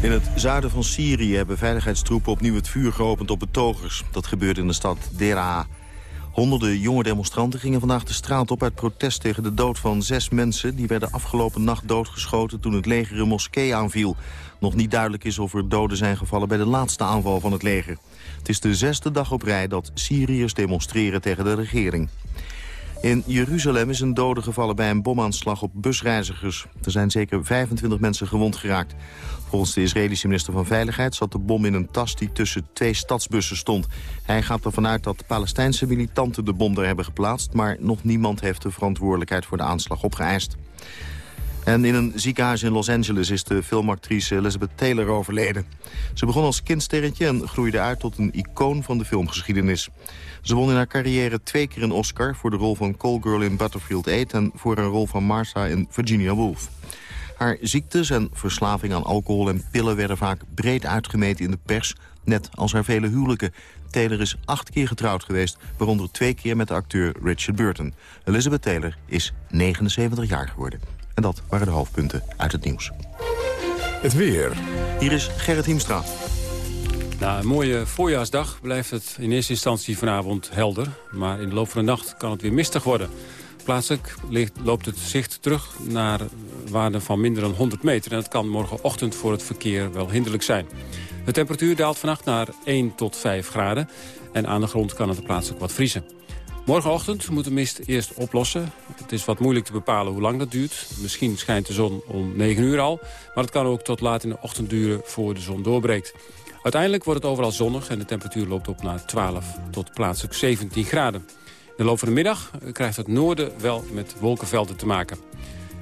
In het zuiden van Syrië hebben veiligheidstroepen opnieuw het vuur geopend op betogers. Dat gebeurde in de stad Deraa. Honderden jonge demonstranten gingen vandaag de straat op uit protest tegen de dood van zes mensen. Die werden afgelopen nacht doodgeschoten toen het leger een moskee aanviel. Nog niet duidelijk is of er doden zijn gevallen bij de laatste aanval van het leger. Het is de zesde dag op rij dat Syriërs demonstreren tegen de regering. In Jeruzalem is een dode gevallen bij een bomaanslag op busreizigers. Er zijn zeker 25 mensen gewond geraakt. Volgens de Israëlische minister van Veiligheid zat de bom in een tas die tussen twee stadsbussen stond. Hij gaat ervan uit dat Palestijnse militanten de bom er hebben geplaatst... maar nog niemand heeft de verantwoordelijkheid voor de aanslag opgeëist. En in een ziekenhuis in Los Angeles is de filmactrice Elizabeth Taylor overleden. Ze begon als kindsterretje en groeide uit tot een icoon van de filmgeschiedenis. Ze won in haar carrière twee keer een Oscar voor de rol van Call Girl in Battlefield 8... en voor een rol van Martha in Virginia Woolf. Haar ziektes en verslaving aan alcohol en pillen werden vaak breed uitgemeten in de pers, net als haar vele huwelijken. Taylor is acht keer getrouwd geweest, waaronder twee keer met de acteur Richard Burton. Elizabeth Taylor is 79 jaar geworden. En dat waren de hoofdpunten uit het nieuws. Het weer. Hier is Gerrit Hiemstra. Na een mooie voorjaarsdag blijft het in eerste instantie vanavond helder. Maar in de loop van de nacht kan het weer mistig worden. Plaatselijk loopt het zicht terug naar waarden van minder dan 100 meter. En dat kan morgenochtend voor het verkeer wel hinderlijk zijn. De temperatuur daalt vannacht naar 1 tot 5 graden. En aan de grond kan het plaatselijk wat vriezen. Morgenochtend moet de mist eerst oplossen. Het is wat moeilijk te bepalen hoe lang dat duurt. Misschien schijnt de zon om 9 uur al. Maar het kan ook tot laat in de ochtend duren voor de zon doorbreekt. Uiteindelijk wordt het overal zonnig en de temperatuur loopt op naar 12 tot plaatselijk 17 graden. In de loop van de middag krijgt het noorden wel met wolkenvelden te maken.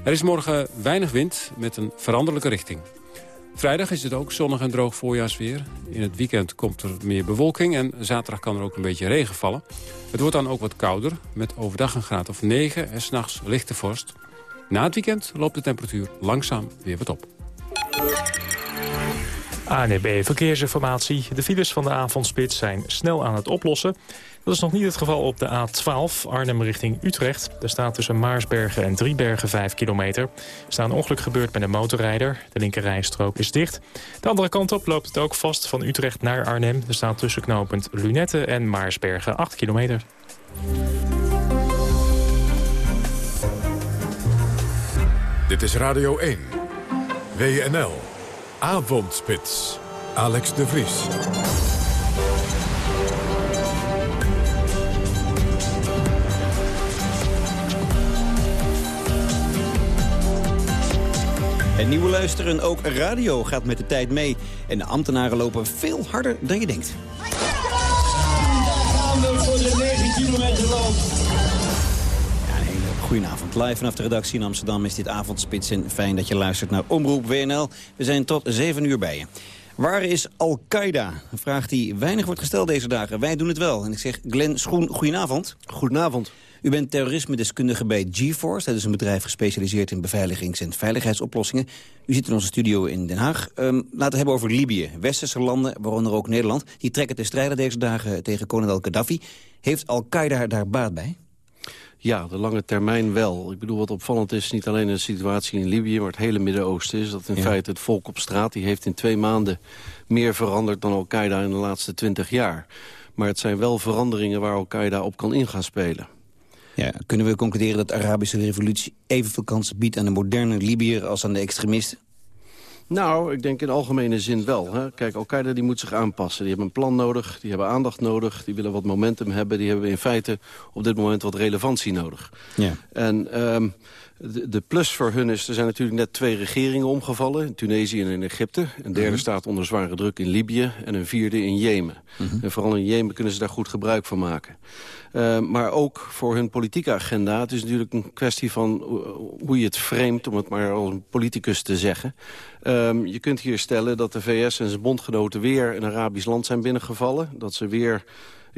Er is morgen weinig wind met een veranderlijke richting. Vrijdag is het ook zonnig en droog voorjaarsweer. In het weekend komt er meer bewolking en zaterdag kan er ook een beetje regen vallen. Het wordt dan ook wat kouder, met overdag een graad of 9 en s'nachts lichte vorst. Na het weekend loopt de temperatuur langzaam weer wat op. ANB Verkeersinformatie. De files van de avondspits zijn snel aan het oplossen. Dat is nog niet het geval op de A12 Arnhem richting Utrecht. Er staat tussen Maarsbergen en Driebergen 5 kilometer. Er staat een ongeluk gebeurd met een motorrijder. De linkerrijstrook is dicht. De andere kant op loopt het ook vast van Utrecht naar Arnhem. Er staat tussen knooppunt Lunette en Maarsbergen 8 kilometer. Dit is Radio 1. WNL. Avondspits. Alex de Vries. En nieuwe luisteren, ook radio gaat met de tijd mee. En de ambtenaren lopen veel harder dan je denkt. gaan we voor de 9 kilometer loop. Goedenavond. Live vanaf de redactie in Amsterdam is dit avondspits. En fijn dat je luistert naar Omroep WNL. We zijn tot 7 uur bij je. Waar is Al-Qaeda? Een vraag die weinig wordt gesteld deze dagen. Wij doen het wel. En ik zeg Glenn Schoen, goedenavond. Goedenavond. U bent terrorisme-deskundige bij GeForce. Dat is een bedrijf gespecialiseerd in beveiligings- en veiligheidsoplossingen. U zit in onze studio in Den Haag. Um, laten we het hebben over Libië. Westerse landen, waaronder ook Nederland... die trekken te strijden deze dagen tegen kolonel Gaddafi. Heeft Al-Qaeda daar baat bij? Ja, de lange termijn wel. Ik bedoel, wat opvallend is, niet alleen de situatie in Libië... maar het hele Midden-Oosten is dat in feite het volk op straat... die heeft in twee maanden meer veranderd dan Al-Qaeda in de laatste twintig jaar. Maar het zijn wel veranderingen waar Al-Qaeda op kan ingaan spelen. Ja, kunnen we concluderen dat de Arabische revolutie evenveel kansen biedt aan de moderne Libiër als aan de extremisten? Nou, ik denk in algemene zin wel. Hè. Kijk, Al-Qaeda die moet zich aanpassen. Die hebben een plan nodig, die hebben aandacht nodig... die willen wat momentum hebben. Die hebben in feite op dit moment wat relevantie nodig. Ja. En um, de, de, plus voor hun is, er zijn natuurlijk net twee regeringen omgevallen. In Tunesië en in Egypte. Een derde Mhm. staat onder zware druk in Libië. En een vierde in Jemen. Mhm. En vooral in Jemen kunnen ze daar goed gebruik van maken. Uh, maar ook voor hun politieke agenda. Het is natuurlijk een kwestie van uh, hoe je het framet, om het maar als een politicus te zeggen. Um, je kunt hier stellen dat de VS en zijn bondgenoten weer een Arabisch land zijn binnengevallen. Dat ze weer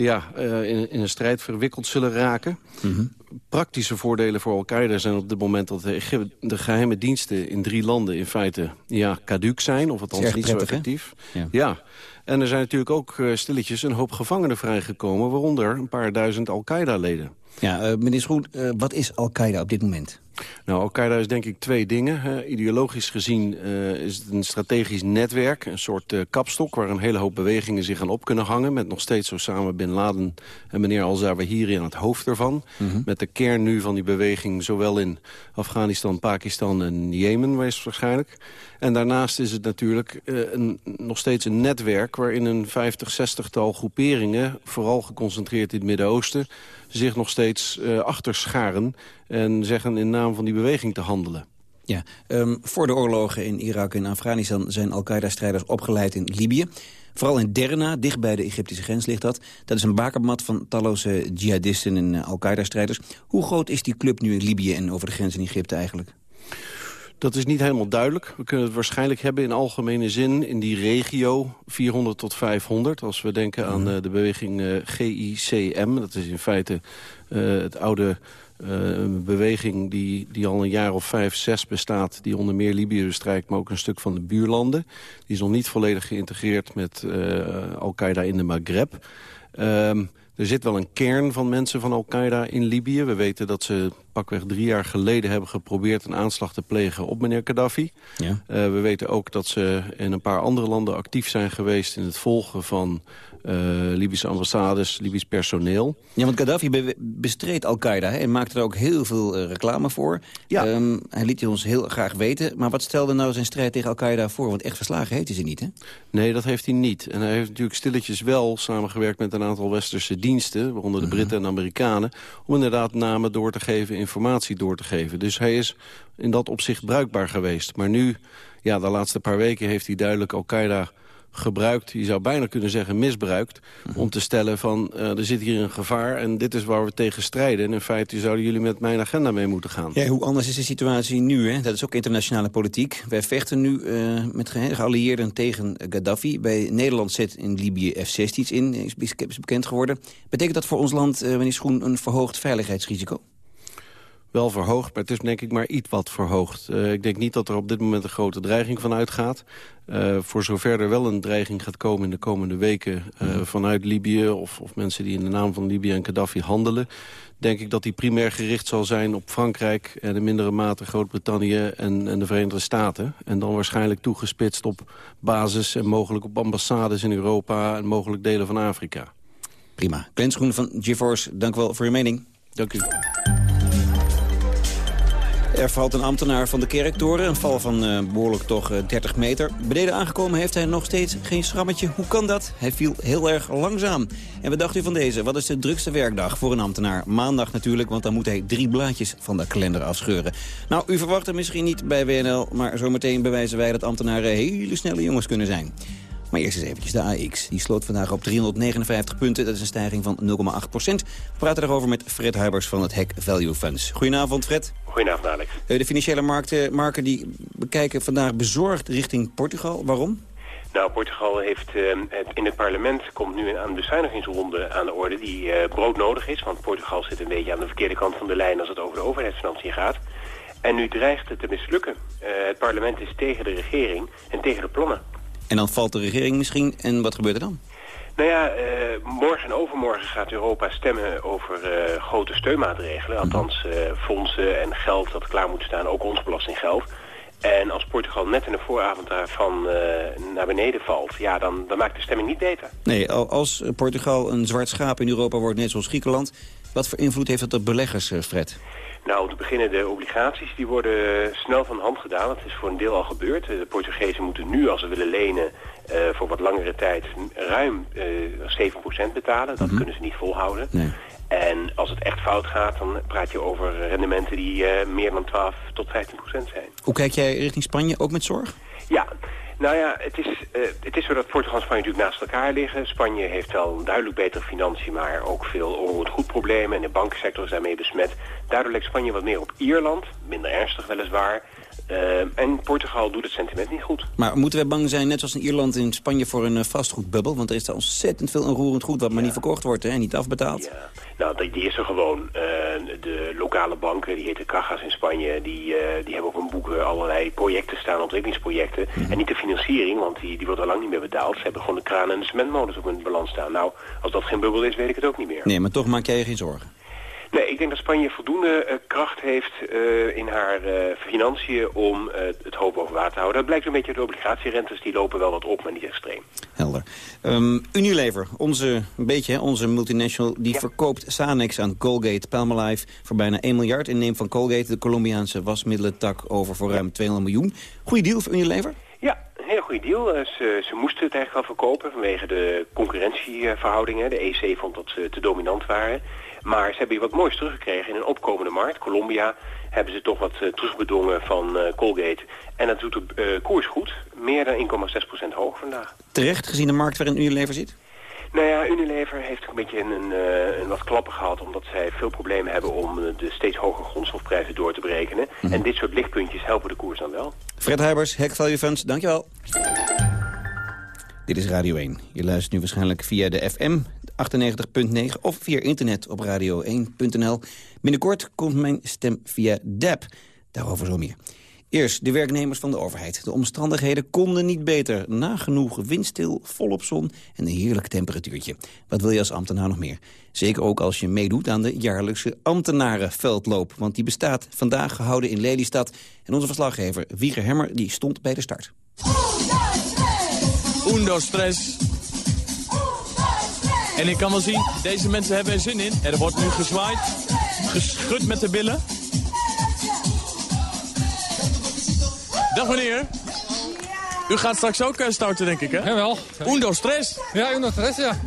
ja, uh, in, in, een strijd verwikkeld zullen raken. Mm -hmm. Praktische voordelen voor Al-Qaeda zijn op dit moment dat de, de, geheime diensten in drie landen in feite ja, caduc zijn. Of althans niet prettig, zo effectief. Ja. ja. En er zijn natuurlijk ook uh, stilletjes een hoop gevangenen vrijgekomen... waaronder een paar duizend Al-Qaeda-leden. Ja, uh, meneer Schroen, uh, wat is Al-Qaeda op dit moment? Nou, Al-Qaeda is denk ik twee dingen. ideologisch gezien uh, is het een strategisch netwerk, een soort uh, kapstok... waar een hele hoop bewegingen zich aan op kunnen hangen... met nog steeds Osama Bin Laden en meneer Al-Zawahiri aan het hoofd ervan. Mm -hmm. Met de kern nu van die beweging zowel in Afghanistan, Pakistan en Jemen waarschijnlijk. En daarnaast is het natuurlijk een, nog steeds een netwerk... waarin een 50, 60-tal groeperingen, vooral geconcentreerd in het Midden-Oosten... zich nog steeds uh, achterscharen en zeggen in naam van die beweging te handelen. Ja, um, voor de oorlogen in Irak en Afghanistan zijn Al-Qaeda-strijders opgeleid in Libië. Vooral in Derna, dicht bij de Egyptische grens ligt dat. Dat is een bakermat van talloze jihadisten en uh, Al-Qaeda-strijders. Hoe groot is die club nu in Libië en over de grens in Egypte eigenlijk? Dat is niet helemaal duidelijk. We kunnen het waarschijnlijk hebben in algemene zin in die regio 400 tot 500. Als we denken aan uh, de beweging uh, GICM. Dat is in feite uh, het oude beweging die, die al een jaar of vijf, zes bestaat... die onder meer Libië bestrijkt, maar ook een stuk van de buurlanden. Die is nog niet volledig geïntegreerd met Al-Qaeda in de Maghreb. Um, er zit wel een kern van mensen van Al-Qaeda in Libië. We weten dat ze pakweg drie jaar geleden hebben geprobeerd... een aanslag te plegen op meneer Gaddafi. Ja. Uh, we weten ook dat ze in een paar andere landen actief zijn geweest... in het volgen van Libische ambassades, Libisch personeel. Ja, want Gaddafi be bestreed Al-Qaeda en maakte er ook heel veel uh, reclame voor. Ja. Um, hij liet ons heel graag weten. Maar wat stelde nou zijn strijd tegen Al-Qaeda voor? Want echt verslagen heeft hij ze niet, hè? Nee, dat heeft hij niet. En hij heeft natuurlijk stilletjes wel samengewerkt met een aantal westerse diensten... waaronder de uh -huh. Britten en Amerikanen... om inderdaad namen door te geven, informatie door te geven. Dus hij is in dat opzicht bruikbaar geweest. Maar nu, ja, de laatste paar weken heeft hij duidelijk Al-Qaeda gebruikt, je zou bijna kunnen zeggen misbruikt... om te stellen van uh, er zit hier een gevaar en dit is waar we tegen strijden. En in feite zouden jullie met mijn agenda mee moeten gaan. Ja, hoe anders is de situatie nu? Hè? Dat is ook internationale politiek. Wij vechten nu uh, met geallieerden tegen Gaddafi. Bij Nederland zit in Libië F-16 in, is, is bekend geworden. Betekent dat voor ons land, uh, meneer Schoen, een verhoogd veiligheidsrisico? Wel verhoogd, maar het is denk ik maar iets wat verhoogd. Uh, ik denk niet dat er op dit moment een grote dreiging van uitgaat. Uh, voor zover er wel een dreiging gaat komen in de komende weken... Uh, mm. vanuit Libië of, of mensen die in de naam van Libië en Gaddafi handelen... denk ik dat die primair gericht zal zijn op Frankrijk... en in mindere mate Groot-Brittannië en, en de Verenigde Staten. En dan waarschijnlijk toegespitst op basis en mogelijk op ambassades in Europa... en mogelijk delen van Afrika. Prima. Glenn Schoen van GeForce, dank wel voor uw mening. Dank u. Er valt een ambtenaar van de kerktoren, een val van uh, behoorlijk toch uh, 30 meter. Beneden aangekomen heeft hij nog steeds geen schrammetje. Hoe kan dat? Hij viel heel erg langzaam. En wat dacht u van deze? Wat is de drukste werkdag voor een ambtenaar? Maandag natuurlijk, want dan moet hij drie blaadjes van de kalender afscheuren. Nou, u verwacht het misschien niet bij WNL, maar zometeen bewijzen wij dat ambtenaren hele snelle jongens kunnen zijn. Maar eerst eens eventjes de AX. Die sloot vandaag op 359 punten. Dat is een stijging van 0,8 procent. We praten erover met Fred Huibers van het Hack Value Funds. Goedenavond, Fred. Goedenavond, Alex. De financiële markten, marken die bekijken vandaag bezorgd richting Portugal. Waarom? Nou, Portugal heeft uh, in het parlement komt nu een bezuinigingsronde aan de orde die uh, broodnodig is. Want Portugal zit een beetje aan de verkeerde kant van de lijn als het over de overheidsfinanciën gaat. En nu dreigt het te mislukken. Uh, het parlement is tegen de regering en tegen de plannen. En dan valt de regering misschien. En wat gebeurt er dan? Nou ja, uh, morgen en overmorgen gaat Europa stemmen over uh, grote steunmaatregelen. Mhm. Althans, uh, fondsen en geld dat klaar moet staan, ook ons belastinggeld. En als Portugal net in de vooravond daarvan naar beneden valt... ja, dan, dan maakt de stemming niet beter. Nee, als Portugal een zwart schaap in Europa wordt, net zoals Griekenland... wat voor invloed heeft dat op beleggers, Fred? Nou, te beginnen de obligaties die worden snel van hand gedaan. Dat is voor een deel al gebeurd. De Portugezen moeten nu, als ze willen lenen, uh, voor wat langere tijd ruim uh, 7% betalen. Dat mm -hmm. kunnen ze niet volhouden. Nee. En als het echt fout gaat, dan praat je over rendementen die uh, meer dan 12 tot 15% zijn. Hoe kijk jij richting Spanje, ook met zorg? Ja, nou ja, het is, uh, het is zo dat Portugal en Spanje natuurlijk naast elkaar liggen. Spanje heeft wel duidelijk betere financiën, maar ook veel onroerend goed problemen. En de bankensector is daarmee besmet. Daardoor lijkt Spanje wat meer op Ierland, minder ernstig weliswaar. Uh, en Portugal doet het sentiment niet goed. Maar moeten we bang zijn, net zoals in Ierland en Spanje, voor een uh, vastgoedbubbel? Want er is daar ontzettend veel onroerend goed wat maar niet verkocht wordt en niet afbetaald. Ja. Nou, die, is er gewoon. Uh, de lokale banken, die heten Cajas in Spanje, die, die hebben op hun boeken allerlei projecten staan, ontwikkelingsprojecten. Mm. En niet de financiering, want die, die wordt al lang niet meer betaald. Ze hebben gewoon de kraan en de cementmolens op hun balans staan. Nou, als dat geen bubbel is, weet ik het ook niet meer. Nee, maar toch maak jij je geen zorgen? Nee, ik denk dat Spanje voldoende uh, kracht heeft uh, in haar uh, financiën om het hoofd boven water te houden. Dat blijkt een beetje de obligatierentes, die lopen wel wat op, maar niet extreem. Helder. Um, Unilever, onze, een beetje, onze multinational, die ja. verkoopt Sanex aan Colgate Palmolive voor bijna 1 miljard. En neemt van Colgate de Colombiaanse wasmiddelentak over voor ruim 200 miljoen. Goeie deal voor Unilever? Ja, een hele goede deal. Ze, ze moesten het eigenlijk wel verkopen vanwege de concurrentieverhoudingen. De EC vond dat ze te dominant waren. Maar ze hebben hier wat moois teruggekregen in een opkomende markt. Colombia hebben ze toch wat uh, terugbedongen van uh, Colgate. En dat doet de uh, koers goed. Meer dan 1,6% hoog vandaag. Terecht gezien de markt waarin Unilever zit? Nou ja, Unilever heeft een beetje een, wat klappen gehad... omdat zij veel problemen hebben om de steeds hogere grondstofprijzen door te berekenen. Mm -hmm. En dit soort lichtpuntjes helpen de koers dan wel. Fred Heibers, Hack Value Funds, dankjewel. Dit is Radio 1. Je luistert nu waarschijnlijk via de FM 98.9 of via internet op radio1.nl. Binnenkort komt mijn stem via DAP. Daarover zo meer. Eerst de werknemers van de overheid. De omstandigheden konden niet beter. Nagenoeg windstil, volop zon en een heerlijk temperatuurtje. Wat wil je als ambtenaar nog meer? Zeker ook als je meedoet aan de jaarlijkse ambtenarenveldloop. Want die bestaat vandaag gehouden in Lelystad. En onze verslaggever Wieger Hemmer die stond bij de start. Undo stress. En ik kan wel zien, deze mensen hebben er zin in. Er wordt nu gezwaaid, geschud met de billen. Dag meneer. U gaat straks ook starten, denk ik, hè? Jawel. Undo stress. Ja, undo stress, ja.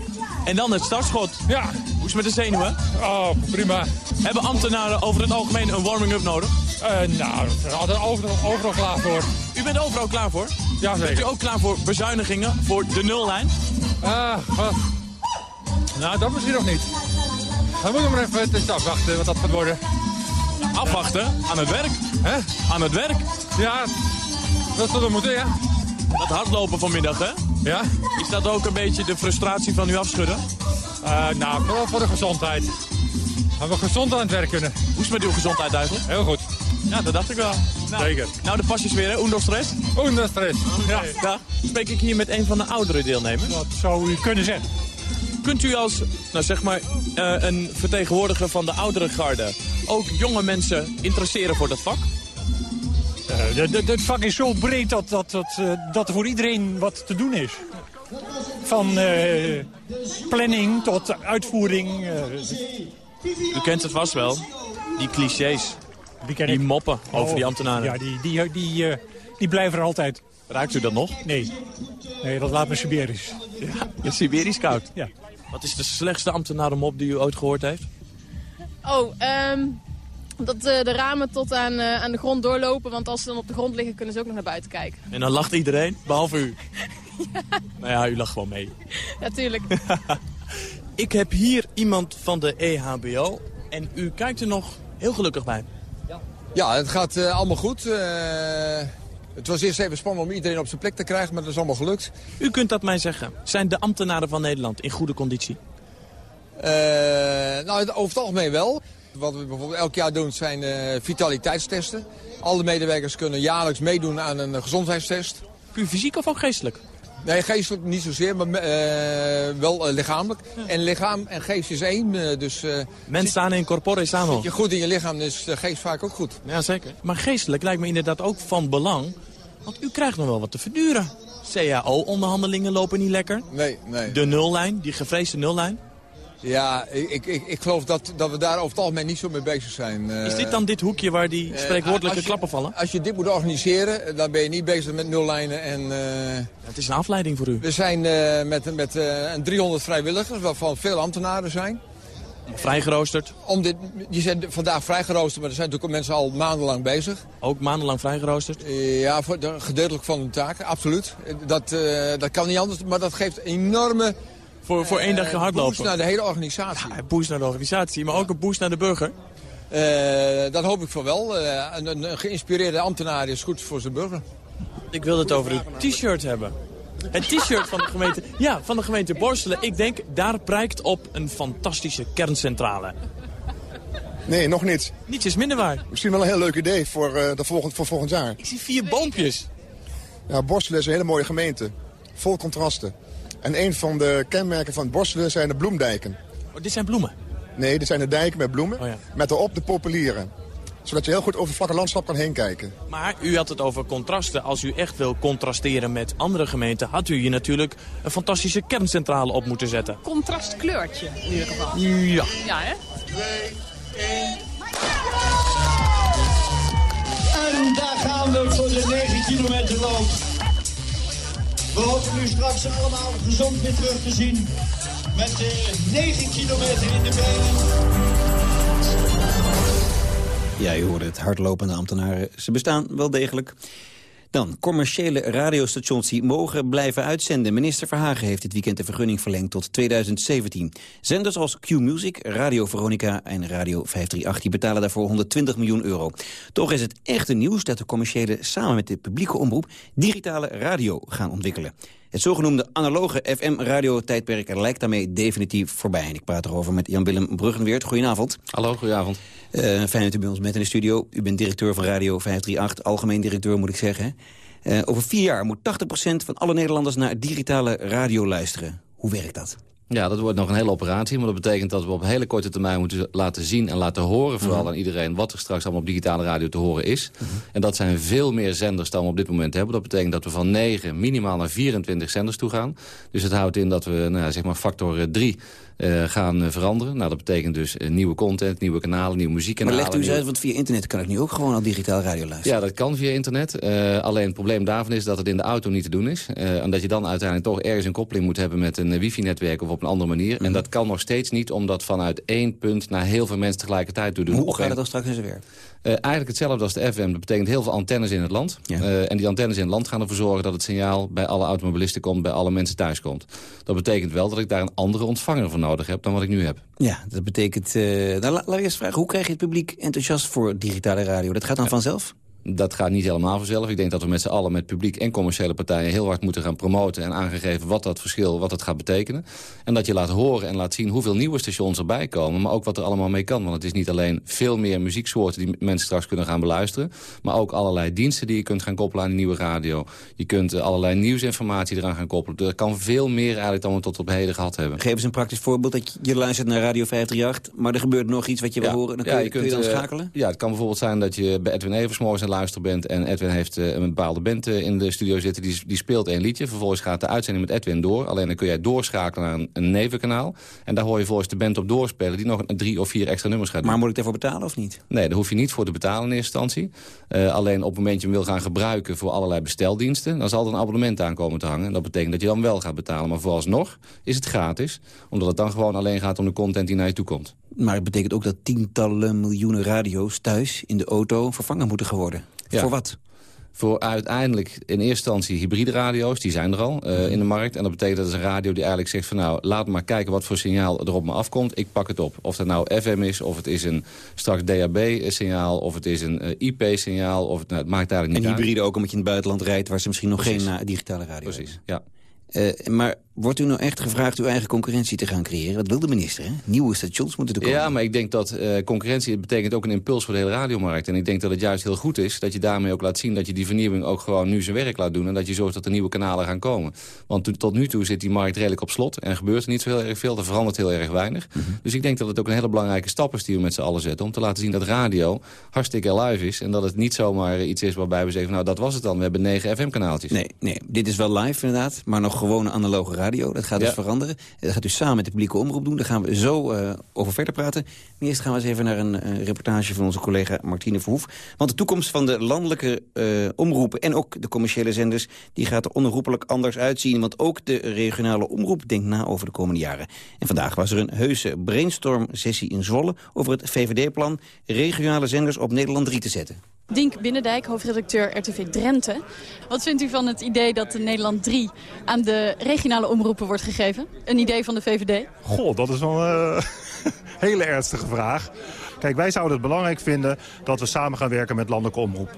En dan het startschot. Ja. Hoe is het met de zenuwen? Oh, prima. Hebben ambtenaren over het algemeen een warming-up nodig? Uh, nou, altijd overal, overal klaar voor. U bent overal klaar voor? Ja, zeker. Bent u ook klaar voor bezuinigingen voor de nullijn? Uh, nou, dat misschien nog niet. Dan moeten we maar even het afwachten wat dat gaat worden. Afwachten? Aan het werk? Hè? Aan het werk? Ja, dat zullen we moeten, ja. Dat hardlopen vanmiddag, hè? Ja. Is dat ook een beetje de frustratie van u afschudden? Uh, nou, vooral voor de gezondheid. Dat we gezond aan het werk kunnen. Hoe is het met uw gezondheid eigenlijk? Heel goed. Ja, dat dacht ik wel. Nou, Zeker. Nou, de pasjes weer, hè? Undo stress? Ja. ja. Spreek ik hier met een van de oudere deelnemers? Dat zou u kunnen zeggen. Kunt u als, nou zeg maar, uh, een vertegenwoordiger van de oudere garde... ook jonge mensen interesseren voor dat vak? Uh, het vak is zo breed dat, dat, dat, uh, dat er voor iedereen wat te doen is. Van planning tot uitvoering. U kent het vast wel, die clichés. Die, ken die ik. moppen over oh, die ambtenaren. Ja, die, die, die, die blijven er altijd. Ruikt u dat nog? Nee. Nee, dat laat me Siberisch. Ja, je Siberisch koud? Ja. Wat is de slechtste ambtenarenmop die u ooit gehoord heeft? Oh, um, dat uh, de ramen tot aan, uh, aan de grond doorlopen. Want als ze dan op de grond liggen, kunnen ze ook nog naar buiten kijken. En dan lacht iedereen, behalve u. ja. Nou ja, u lacht gewoon mee. Ja, tuurlijk. Ik heb hier iemand van de EHBO. En u kijkt er nog heel gelukkig bij. Ja, het gaat uh, allemaal goed. Het was eerst even spannend om iedereen op zijn plek te krijgen, maar dat is allemaal gelukt. U kunt dat mij zeggen. Zijn de ambtenaren van Nederland in goede conditie? Uh, nou, over het algemeen wel. Wat we bijvoorbeeld elk jaar doen zijn vitaliteitstesten. Alle medewerkers kunnen jaarlijks meedoen aan een gezondheidstest. Puur fysiek of ook geestelijk? Nee, geestelijk niet zozeer, maar uh, wel uh, lichamelijk. Ja. En lichaam en geest is één. Uh, dus, Mens staan in corpore sano. Zit je goed in je lichaam, is de geest vaak ook goed. Ja, zeker. Maar geestelijk lijkt me inderdaad ook van belang. Want u krijgt nog wel wat te verduren. CAO-onderhandelingen lopen niet lekker. Nee, nee. De nullijn, die gevreesde nullijn. Ja, ik, ik, ik geloof dat, dat we daar over het algemeen niet zo mee bezig zijn. Is dit dan dit hoekje waar die spreekwoordelijke uh, klappen vallen? Als je dit moet organiseren, dan ben je niet bezig met nullijnen. En, uh, het is een afleiding voor u. We zijn uh, met, met een 300 vrijwilligers, waarvan veel ambtenaren zijn. Vrijgeroosterd? Om dit, die zijn vandaag vrijgeroosterd, maar er zijn natuurlijk mensen al maandenlang bezig. Ook maandenlang vrijgeroosterd? Ja, voor de, gedeeltelijk van hun taken, absoluut. Dat, dat kan niet anders, maar dat geeft enorme... Voor, voor één dag hardlopen? boost naar de hele organisatie. Ja, boost naar de organisatie, maar ook een boost naar de burger? Uh, dat hoop ik voor wel. Uh, een, een, geïnspireerde ambtenaar is goed voor zijn burger. Ik wil het over uw t-shirt hebben. Het t-shirt van de gemeente, ja, van de gemeente Borselen. Ik denk, daar prijkt op een fantastische kerncentrale. Nee, nog niet. Niets is minder waar. Misschien wel een heel leuk idee voor, uh, de volgend, voor volgend jaar. Ik zie vier boompjes. Ja, Borselen is een hele mooie gemeente. Vol contrasten. En een van de kenmerken van het borstelen zijn de bloemdijken. Oh, dit zijn bloemen? Nee, dit zijn de dijken met bloemen. met ja. Met erop de populieren zodat je heel goed over vlakke landschap kan heen kijken. Maar u had het over contrasten. Als u echt wil contrasteren met andere gemeenten... had u hier natuurlijk een fantastische kerncentrale op moeten zetten. Contrastkleurtje in ieder geval. Ja. Ja, hè? 2, 1... We hopen u straks allemaal gezond weer terug te zien. Met de 9 kilometer in de benen. Ja, je hoorde het hardlopende ambtenaren. Ze bestaan wel degelijk. Dan, commerciële radiostations die mogen blijven uitzenden. Minister Verhagen heeft dit weekend de vergunning verlengd tot 2017. Zenders als Q-Music, Radio Veronica en Radio 538 die betalen daarvoor 120 miljoen euro. Toch is het echte nieuws dat de commerciële samen met de publieke omroep digitale radio gaan ontwikkelen. Het zogenoemde analoge FM-radiotijdperk lijkt daarmee definitief voorbij. En ik praat erover met Jan-Willem Bruggenweert. Goedenavond. Hallo, goedenavond. Uh, fijn dat u bij ons bent in de studio. U bent directeur van Radio 538, algemeen directeur moet ik zeggen. Uh, over vier jaar moet 80% van alle Nederlanders naar digitale radio luisteren. Hoe werkt dat? Ja, dat wordt nog een hele operatie. Maar dat betekent dat we op hele korte termijn moeten laten zien en laten horen... vooral Mhm. aan iedereen wat er straks allemaal op digitale radio te horen is. En dat zijn veel meer zenders dan we op dit moment hebben. Dat betekent dat we van 9 minimaal naar 24 zenders toe gaan. Dus het houdt in dat we nou, ja, zeg maar factor 3 uh, gaan uh, veranderen. Nou, dat betekent dus uh, nieuwe content, nieuwe kanalen, nieuwe muziekkanalen. Maar legt u eens uit, want via internet kan ik nu ook gewoon al digitaal radio luisteren. Ja, dat kan via internet. Alleen het probleem daarvan is dat het in de auto niet te doen is. En dat je dan uiteindelijk toch ergens een koppeling moet hebben met een wifi-netwerk of op een andere manier. Mhm. Mm. En dat kan nog steeds niet, omdat vanuit één punt naar heel veel mensen tegelijkertijd toe doen. Hoe gaat het dan straks in zijn werk? Uh, eigenlijk hetzelfde als de FM. Dat betekent heel veel antennes in het land. Ja. Uh, en die antennes in het land gaan ervoor zorgen dat het signaal bij alle automobilisten komt, bij alle mensen thuis komt. Dat betekent wel dat ik daar een andere ontvanger voor nodig heb dan wat ik nu heb. Ja, dat betekent... Uh, nou, laat, laat ik eens vragen, hoe krijg je het publiek enthousiast voor digitale radio? Dat gaat dan vanzelf? Dat gaat niet helemaal vanzelf. Ik denk dat we met z'n allen, met publiek en commerciële partijen... heel hard moeten gaan promoten en aangegeven wat dat verschil, wat dat gaat betekenen. En dat je laat horen en laat zien hoeveel nieuwe stations erbij komen... maar ook wat er allemaal mee kan. Want het is niet alleen veel meer muzieksoorten die mensen straks kunnen gaan beluisteren... maar ook allerlei diensten die je kunt gaan koppelen aan die nieuwe radio. Je kunt uh, allerlei nieuwsinformatie eraan gaan koppelen. Er kan veel meer eigenlijk dan we tot op heden gehad hebben. Geef eens een praktisch voorbeeld dat je luistert naar Radio 538... maar er gebeurt nog iets wat je ja. wil horen. Dan kun je, ja, je, kunt, kun je dan uh, schakelen? Ja, het kan bijvoorbeeld zijn dat je bij Edwin Evers morgens luisteren bent... en Edwin heeft uh, een bepaalde band uh, in de studio zitten, die, die speelt één liedje. Vervolgens gaat de uitzending met Edwin door. Alleen dan kun jij doorschakelen naar een, een nevenkanaal. En daar hoor je volgens de band op doorspelen... die nog een, drie of vier extra nummers gaat doen. Maar moet ik daarvoor betalen of niet? Nee, daar hoef je niet voor te betalen in eerste instantie. Uh, alleen op het moment je hem wil gaan gebruiken voor allerlei besteldiensten... dan zal er een abonnement aankomen te hangen. En dat betekent dat je dan wel gaat betalen. Maar vooralsnog is het gratis. Omdat het dan gewoon alleen gaat om de content die naar je toe komt. Maar het betekent ook dat tientallen miljoenen radio's thuis in de auto vervangen moeten worden. Ja. Voor wat? Voor uiteindelijk in eerste instantie hybride radio's, die zijn er al uh, in de markt. En dat betekent dat is een radio die eigenlijk zegt van nou, laat maar kijken wat voor signaal er op me afkomt. Ik pak het op. Of dat nou FM is, of het is een straks DAB-signaal, of het is een uh, IP-signaal. Of het, nou, het maakt eigenlijk niet En hybride uit. ook omdat je in het buitenland rijdt waar ze misschien nog Precies. geen uh, digitale radio Precies, hebben. ja. Uh, maar wordt u nou echt gevraagd uw eigen concurrentie te gaan creëren? Dat wil de minister, hè? Nieuwe stations moeten er komen. Ja, maar ik denk dat uh, concurrentie betekent ook een impuls voor de hele radiomarkt. En ik denk dat het juist heel goed is dat je daarmee ook laat zien... dat je die vernieuwing ook gewoon nu zijn werk laat doen... en dat je zorgt dat er nieuwe kanalen gaan komen. Want to, tot nu toe zit die markt redelijk op slot... en gebeurt er niet zo heel erg veel, er verandert heel erg weinig. Mhm. Dus ik denk dat het ook een hele belangrijke stap is die we met z'n allen zetten... om te laten zien dat radio hartstikke live is... en dat het niet zomaar iets is waarbij we zeggen... nou, dat was het dan, we hebben negen FM-kanaaltjes. Nee, nee, dit is wel live inderdaad, maar nog gewone analoge radio. Dat gaat dus Ja. veranderen. Dat gaat u samen met de publieke omroep doen. Daar gaan we zo uh, over verder praten. Maar eerst gaan we eens even naar een uh, reportage van onze collega Martine Verhoef. Want de toekomst van de landelijke uh, omroepen en ook de commerciële zenders... die gaat er onherroepelijk anders uitzien. Want ook de regionale omroep denkt na over de komende jaren. En vandaag was er een heuse brainstorm-sessie in Zwolle... over het VVD-plan regionale zenders op Nederland 3 te zetten. Dink Binnendijk, hoofdredacteur RTV Drenthe. Wat vindt u van het idee dat de Nederland 3 aan de regionale omroepen wordt gegeven? Een idee van de VVD? Goh, dat is wel een uh, hele ernstige vraag. Kijk, wij zouden het belangrijk vinden dat we samen gaan werken met landelijke omroep.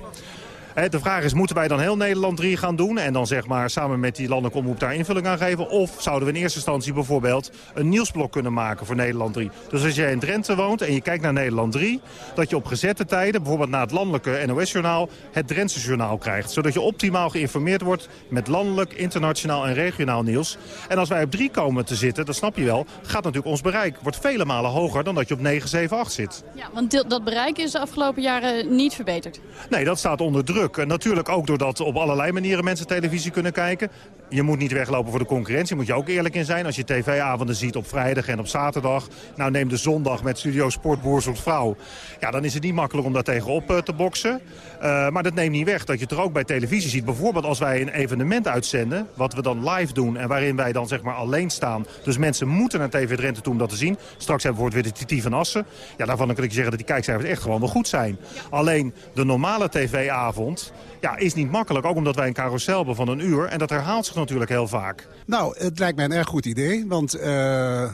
De vraag is, moeten wij dan heel Nederland 3 gaan doen... en dan zeg maar samen met die landelijke omroep daar invulling aan geven? Of zouden we in eerste instantie bijvoorbeeld een nieuwsblok kunnen maken voor Nederland 3? Dus als jij in Drenthe woont en je kijkt naar Nederland 3... dat je op gezette tijden, bijvoorbeeld na het landelijke NOS-journaal... het Drentse journaal krijgt. Zodat je optimaal geïnformeerd wordt met landelijk, internationaal en regionaal nieuws. En als wij op 3 komen te zitten, dat snap je wel... gaat natuurlijk ons bereik wordt vele malen hoger dan dat je op 9, 7, 8 zit. Ja, want dat bereik is de afgelopen jaren niet verbeterd. Nee, dat staat onder druk. Natuurlijk ook doordat op allerlei manieren mensen televisie kunnen kijken. Je moet niet weglopen voor de concurrentie, moet je ook eerlijk in zijn. Als je tv-avonden ziet op vrijdag en op zaterdag... nou neem de zondag met Studio Sport zoekt vrouw... ja, dan is het niet makkelijk om daar tegenop eh, te boksen. Eh, maar dat neemt niet weg dat je het er ook bij televisie ziet. Bijvoorbeeld als wij een evenement uitzenden, wat we dan live doen... en waarin wij dan zeg maar alleen staan. Dus mensen moeten naar TV Drenthe toe om dat te zien. Straks hebben we bijvoorbeeld weer de TT van Assen. Ja, daarvan kan ik je zeggen dat die kijkcijfers echt gewoon wel goed zijn. Alleen de normale tv-avond ja, is niet makkelijk. Ook omdat wij een carousel hebben van een uur. En dat herhaalt zich natuurlijk heel vaak. Nou, het lijkt mij een erg goed idee. Want eh,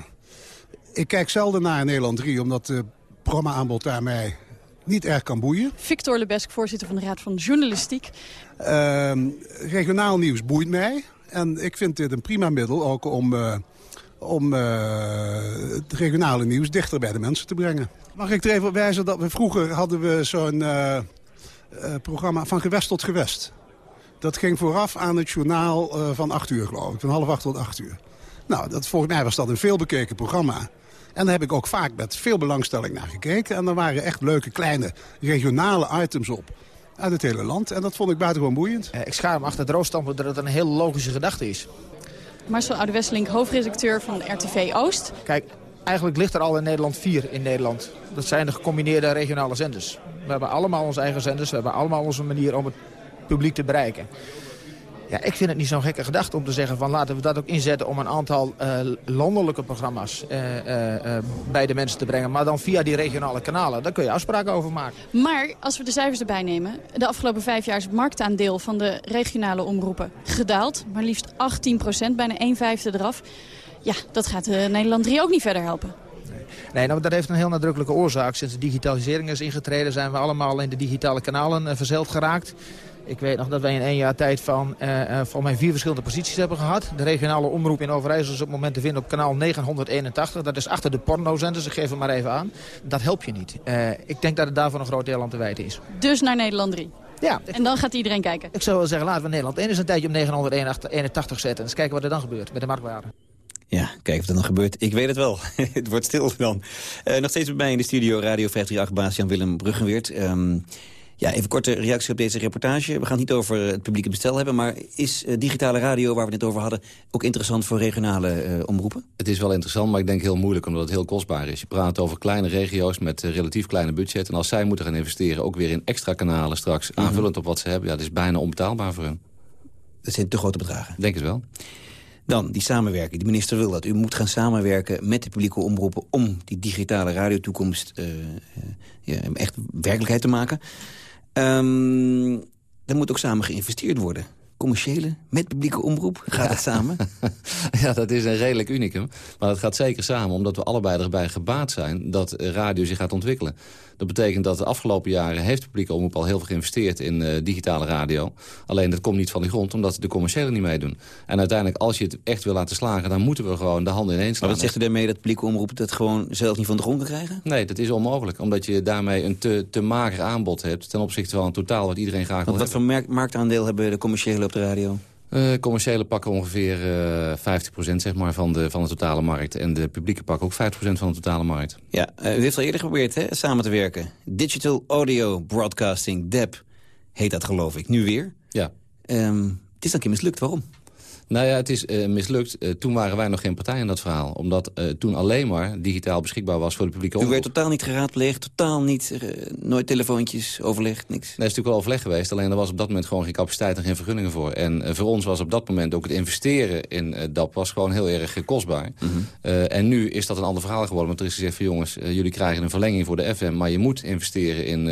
ik kijk zelden naar Nederland 3, omdat het programma-aanbod daar mij niet erg kan boeien. Victor Lebesk, voorzitter van de Raad van Journalistiek. Ehm, regionaal nieuws boeit mij. En ik vind dit een prima middel ook om, eh, om eh, het regionale nieuws dichter bij de mensen te brengen. Mag ik er even op wijzen dat we vroeger hadden we zo'n programma van gewest tot gewest. Dat ging vooraf aan het journaal eh, van 8 uur, geloof ik. Van half acht tot 8 uur. Nou, dat, volgens mij was dat een veelbekeken programma. En daar heb ik ook vaak met veel belangstelling naar gekeken. En er waren echt leuke kleine regionale items op. Uit het hele land. En dat vond ik buitengewoon boeiend. Ik schaar me achter het rooststandpunt dat het een heel logische gedachte is. Marcel Oude-Wesseling, hoofdredacteur van RTV Oost. Kijk, eigenlijk ligt er al in Nederland vier in Nederland. Dat zijn de gecombineerde regionale zenders. We hebben allemaal onze eigen zenders. We hebben allemaal onze manier om het publiek te bereiken. Ja, ik vind het niet zo'n gekke gedachte om te zeggen van laten we dat ook inzetten om een aantal eh, landelijke programma's eh, eh, bij de mensen te brengen. Maar dan via die regionale kanalen. Daar kun je afspraken over maken. Maar als we de cijfers erbij nemen... de afgelopen vijf jaar is het marktaandeel van de regionale omroepen gedaald. Maar liefst 18 procent, bijna 1 vijfde eraf. Ja, dat gaat Nederland 3 ook niet verder helpen. Nee, nou, dat heeft een heel nadrukkelijke oorzaak. Sinds de digitalisering is ingetreden zijn we allemaal in de digitale kanalen uh, verzeild geraakt. Ik weet nog dat wij in één jaar tijd van, uh, van mijn vier verschillende posities hebben gehad. De regionale omroep in Overijssel is op het moment te vinden op kanaal 981. Dat is achter de pornozenders, ik geef het maar even aan. Dat helpt je niet. Uh, ik denk dat het daarvoor een groot deel aan te wijten is. Dus naar Nederland 3? Ja. En dan gaat iedereen kijken? Ik zou wel zeggen, laten we Nederland 1 eens een tijdje op 981 zetten. En eens kijken wat er dan gebeurt met de marktwaarde. Ja, kijk of dat dan gebeurt. Ik weet het wel. het wordt stil dan. Uh, nog steeds bij mij in de studio Radio 538-baas Jan-Willem Bruggenweert. Um, ja, even korte reactie op deze reportage. We gaan het niet over het publieke bestel hebben... maar is uh, digitale radio, waar we het net over hadden... ook interessant voor regionale uh, omroepen? Het is wel interessant, maar ik denk heel moeilijk... omdat het heel kostbaar is. Je praat over kleine regio's met uh, relatief kleine budget... en als zij moeten gaan investeren, ook weer in extra kanalen straks... -hmm. aanvullend op wat ze hebben, ja, dat is bijna onbetaalbaar voor hen. Dat zijn te grote bedragen? Denk het wel. Dan, die samenwerking. De minister wil dat. U moet gaan samenwerken met de publieke omroepen... om die digitale radiotoekomst uh, uh, ja, echt werkelijkheid te maken. Um, er moet ook samen geïnvesteerd worden. Commerciële met publieke omroep. Gaat ja. dat samen? ja, dat is een redelijk unicum. Maar het gaat zeker samen, omdat we allebei erbij gebaat zijn... dat radio zich gaat ontwikkelen. Dat betekent dat de afgelopen jaren heeft de publieke omroep al heel veel geïnvesteerd in uh, digitale radio. Alleen dat komt niet van de grond, omdat de commerciële niet meedoen. En uiteindelijk, als je het echt wil laten slagen, dan moeten we gewoon de handen ineens slaan. Maar wat zegt u daarmee dat de publieke omroep het gewoon zelf niet van de grond kan krijgen? Nee, dat is onmogelijk. Omdat je daarmee een te, te mager aanbod hebt ten opzichte van een totaal wat iedereen graag wil Wat voor marktaandeel hebben de commerciële op de radio? Uh, commerciële pakken ongeveer uh, 50% zeg maar, van, de, van de totale markt. En de publieke pakken ook 50% van de totale markt. Ja, uh, u heeft al eerder geprobeerd hè, samen te werken. Digital Audio Broadcasting, DEB, heet dat geloof ik. Nu weer. Ja. Um, het is dan een keer mislukt. Waarom? Nou ja, het is uh, mislukt. Uh, toen waren wij nog geen partij in dat verhaal. Omdat uh, toen alleen maar digitaal beschikbaar was voor de publieke omroep. U werd totaal niet geraadpleegd, totaal niet, nooit telefoontjes, overlegd, niks? Nee, dat is natuurlijk wel overleg geweest. Alleen er was op dat moment gewoon geen capaciteit en geen vergunningen voor. En voor ons was op dat moment ook het investeren in DAP was gewoon heel erg kostbaar. Mm -hmm. en nu is dat een ander verhaal geworden. Want er is gezegd van jongens, jullie krijgen een verlenging voor de FM... maar je moet investeren in,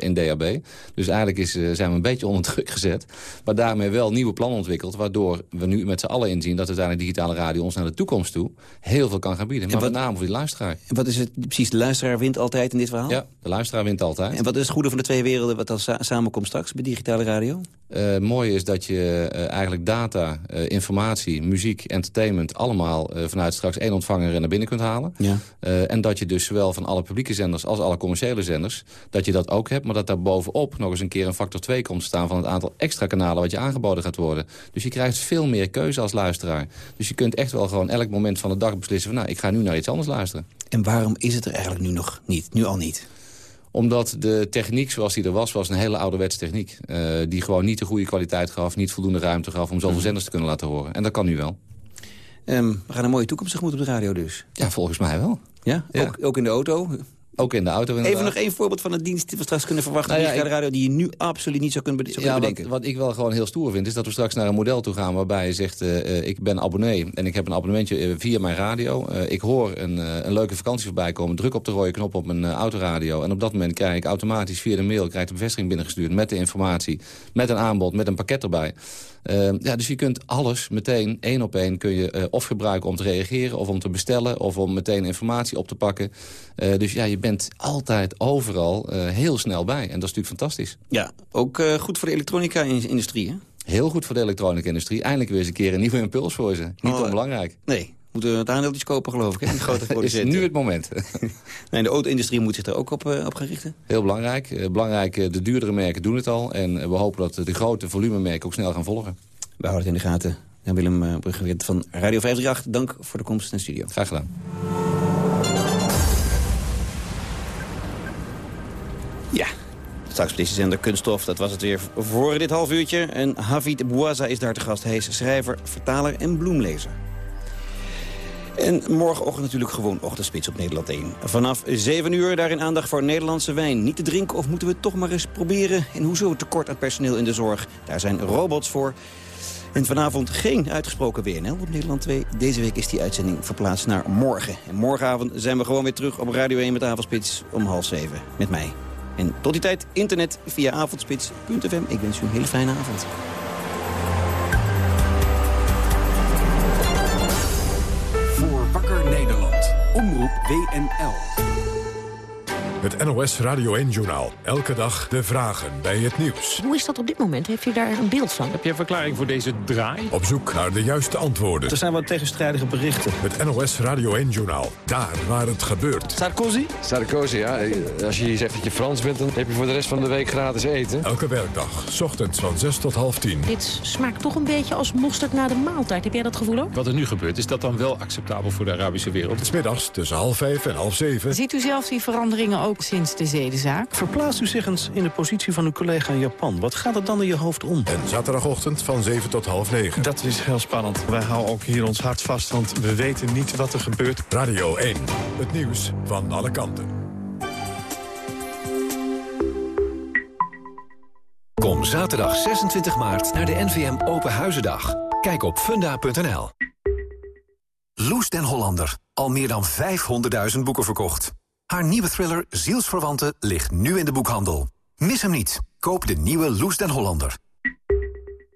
in DAB. Dus eigenlijk is, zijn we een beetje onder druk gezet. Maar daarmee wel nieuwe plannen ontwikkeld... waardoor we nu nu met z'n allen inzien dat uiteindelijk digitale radio ons naar de toekomst toe heel veel kan gaan bieden. Maar wat- met name voor die luisteraar. En wat is het precies? De luisteraar wint altijd in dit verhaal? Ja, de luisteraar wint altijd. En wat is het goede van de twee werelden wat dan sa- samenkomt straks bij digitale radio? Eh, Het mooie is dat je eh, eigenlijk data, eh, informatie, muziek, entertainment... allemaal eh, vanuit straks één ontvanger naar binnen kunt halen. Ja. Eh, en dat je dus zowel van alle publieke zenders als alle commerciële zenders... dat je dat ook hebt, maar dat daar bovenop nog eens een keer een factor 2 komt staan... van het aantal extra kanalen wat je aangeboden gaat worden. Dus je krijgt veel meer keuze als luisteraar. Dus je kunt echt wel gewoon elk moment van de dag beslissen... van nou, ik ga nu naar iets anders luisteren. En waarom is het er eigenlijk nu nog niet? Nu al niet? Omdat de techniek zoals die er was, was een hele ouderwetse techniek. eh, die gewoon niet de goede kwaliteit gaf, niet voldoende ruimte gaf... om zoveel zenders te kunnen laten horen. En dat kan nu wel. Ehm, we gaan een mooie toekomst tegemoet op de radio dus. Ja, volgens mij wel. Ja? Ook, ook in de auto? Ook in de auto inderdaad. Even nog één voorbeeld van een dienst die we straks kunnen verwachten... Nou ja, digitale radio die je nu absoluut niet zou kunnen, zou Ja, kunnen wat, bedenken. wat ik wel gewoon heel stoer vind... is dat we straks naar een model toe gaan waarbij je zegt... eh, eh, ik ben abonnee en ik heb een abonnementje eh, via mijn radio. Ik hoor een, een leuke vakantie voorbij komen. Druk op de rode knop op mijn autoradio. En op dat moment krijg ik automatisch via de mail... krijg ik de bevestiging binnengestuurd met de informatie... met een aanbod, met een pakket erbij. Eh, ja, dus je kunt alles meteen, één op één... kun je of gebruiken om te reageren of om te bestellen... of om meteen informatie op te pakken. Dus ja, je bent altijd overal eh, heel snel bij. En dat is natuurlijk fantastisch. Ja, ook eh, goed voor de elektronica-industrie, hè? Heel goed voor de elektronica-industrie. Eindelijk weer eens een keer een nieuwe impuls voor ze. Niet Oh, onbelangrijk. Nee, moeten we het aandeeltjes kopen, geloof ik, hè? Die grote is nu het moment. Nee, de auto-industrie moet zich er ook op, eh, op gaan richten. Heel belangrijk. Eh, belangrijk, eh, de duurdere merken doen het al. En eh, we hopen dat de grote volumemerken ook snel gaan volgen. We houden het in de gaten. En Willem uh, Bruggeweer van Radio 538, dank voor de komst naar de studio. Graag gedaan. Ja, straks op deze zender Kunststof. Dat was het weer voor dit half uurtje. En Havid Bouaza is daar te gast. Hij is schrijver, vertaler en bloemlezer. En morgenochtend natuurlijk gewoon ochtendspits op Nederland 1. Vanaf 7 uur daarin aandacht voor Nederlandse wijn. Niet te drinken of moeten we het toch maar eens proberen? En hoezo tekort aan personeel in de zorg? Daar zijn robots voor. En vanavond geen uitgesproken WNL op Nederland 2. Deze week is die uitzending verplaatst naar morgen. En morgenavond zijn we gewoon weer terug op Radio 1 met Avondspits om half 7. Met mij. En tot die tijd internet via avondspits.fm. Ik wens u een hele fijne avond. Voor Wakker Nederland. Omroep WNL. Het NOS Radio 1-journaal. Elke dag de vragen bij het nieuws. Hoe is dat op dit moment? Heeft u daar een beeld van? Heb je een verklaring voor deze draai? Op zoek naar de juiste antwoorden. Er zijn wat tegenstrijdige berichten. Het NOS Radio 1-journaal. Daar waar het gebeurt. Sarkozy? Sarkozy, ja. Als je zegt dat je Frans bent, dan heb je voor de rest van de week gratis eten. Elke werkdag, ochtends van 6 tot half 10. Dit smaakt toch een beetje als mosterd na de maaltijd. Heb jij dat gevoel ook? Wat er nu gebeurt, is dat dan wel acceptabel voor de Arabische wereld? Smiddags tussen half 5 en half 7. Ziet u zelf die veranderingen ook sinds de zedenzaak? Verplaatst u zich eens in de positie van uw collega in Japan. Wat gaat er dan in je hoofd om? En zaterdagochtend van 7 tot half 9. Dat is heel spannend. Wij houden ook hier ons hart vast, want we weten niet wat er gebeurt. Radio 1, het nieuws van alle kanten. Kom zaterdag 26 maart naar de NVM Open Huizendag. Kijk op funda.nl. Loes den Hollander. Al meer dan 500.000 boeken verkocht. Haar nieuwe thriller Zielsverwanten ligt nu in de boekhandel. Mis hem niet. Koop de nieuwe Loes den Hollander.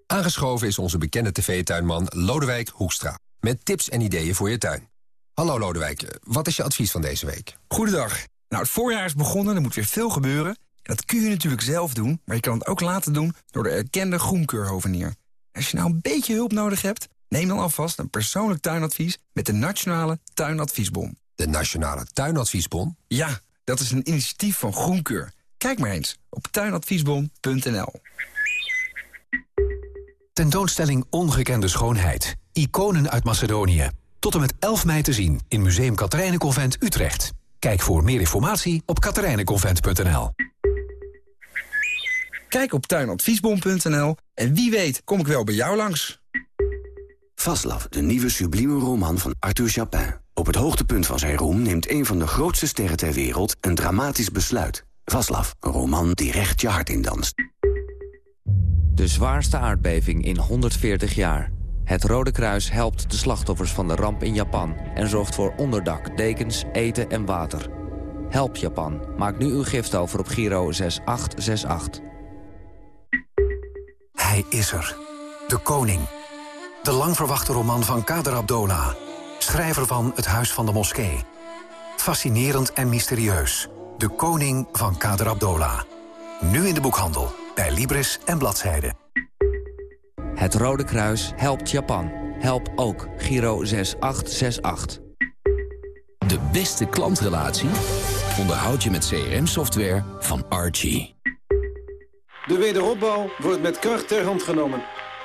Aangeschoven is onze bekende tv-tuinman Lodewijk Hoekstra. Met tips en ideeën voor je tuin. Hallo Lodewijk, wat is je advies van deze week? Goedendag. Nou, het voorjaar is begonnen, er moet weer veel gebeuren. En dat kun je natuurlijk zelf doen, maar je kan het ook laten doen... door de erkende groenkeurhovenier. Als je nou een beetje hulp nodig hebt... neem dan alvast een persoonlijk tuinadvies... met de Nationale Tuinadviesbon. De Nationale Tuinadviesbon? Ja, dat is een initiatief van Groenkeur. Kijk maar eens op tuinadviesbon.nl. Tentoonstelling Ongekende Schoonheid. Iconen uit Macedonië. Tot en met 11 mei te zien in Museum Katerijnenconvent Utrecht. Kijk voor meer informatie op katerijnenconvent.nl. Kijk op tuinadviesbon.nl en wie weet kom ik wel bij jou langs. Vaslav, de nieuwe sublieme roman van Arthur Chapin. Op het hoogtepunt van zijn roem neemt een van de grootste sterren ter wereld een dramatisch besluit. Vaslav, een roman die recht je hart indanst. De zwaarste aardbeving in 140 jaar. Het Rode Kruis helpt de slachtoffers van de ramp in Japan... en zorgt voor onderdak, dekens, eten en water. Help Japan. Maak nu uw gift over op Giro 6868. Hij is er. De koning. De lang verwachte roman van Kader Abdola. Schrijver van Het Huis van de Moskee. Fascinerend en mysterieus. De koning van Kader Abdola. Nu in de boekhandel, bij Libris en Bladzijde. Het Rode Kruis helpt Japan. Help ook Giro 6868. De beste klantrelatie onderhoud je met CRM-software van Archie. De wederopbouw wordt met kracht ter hand genomen.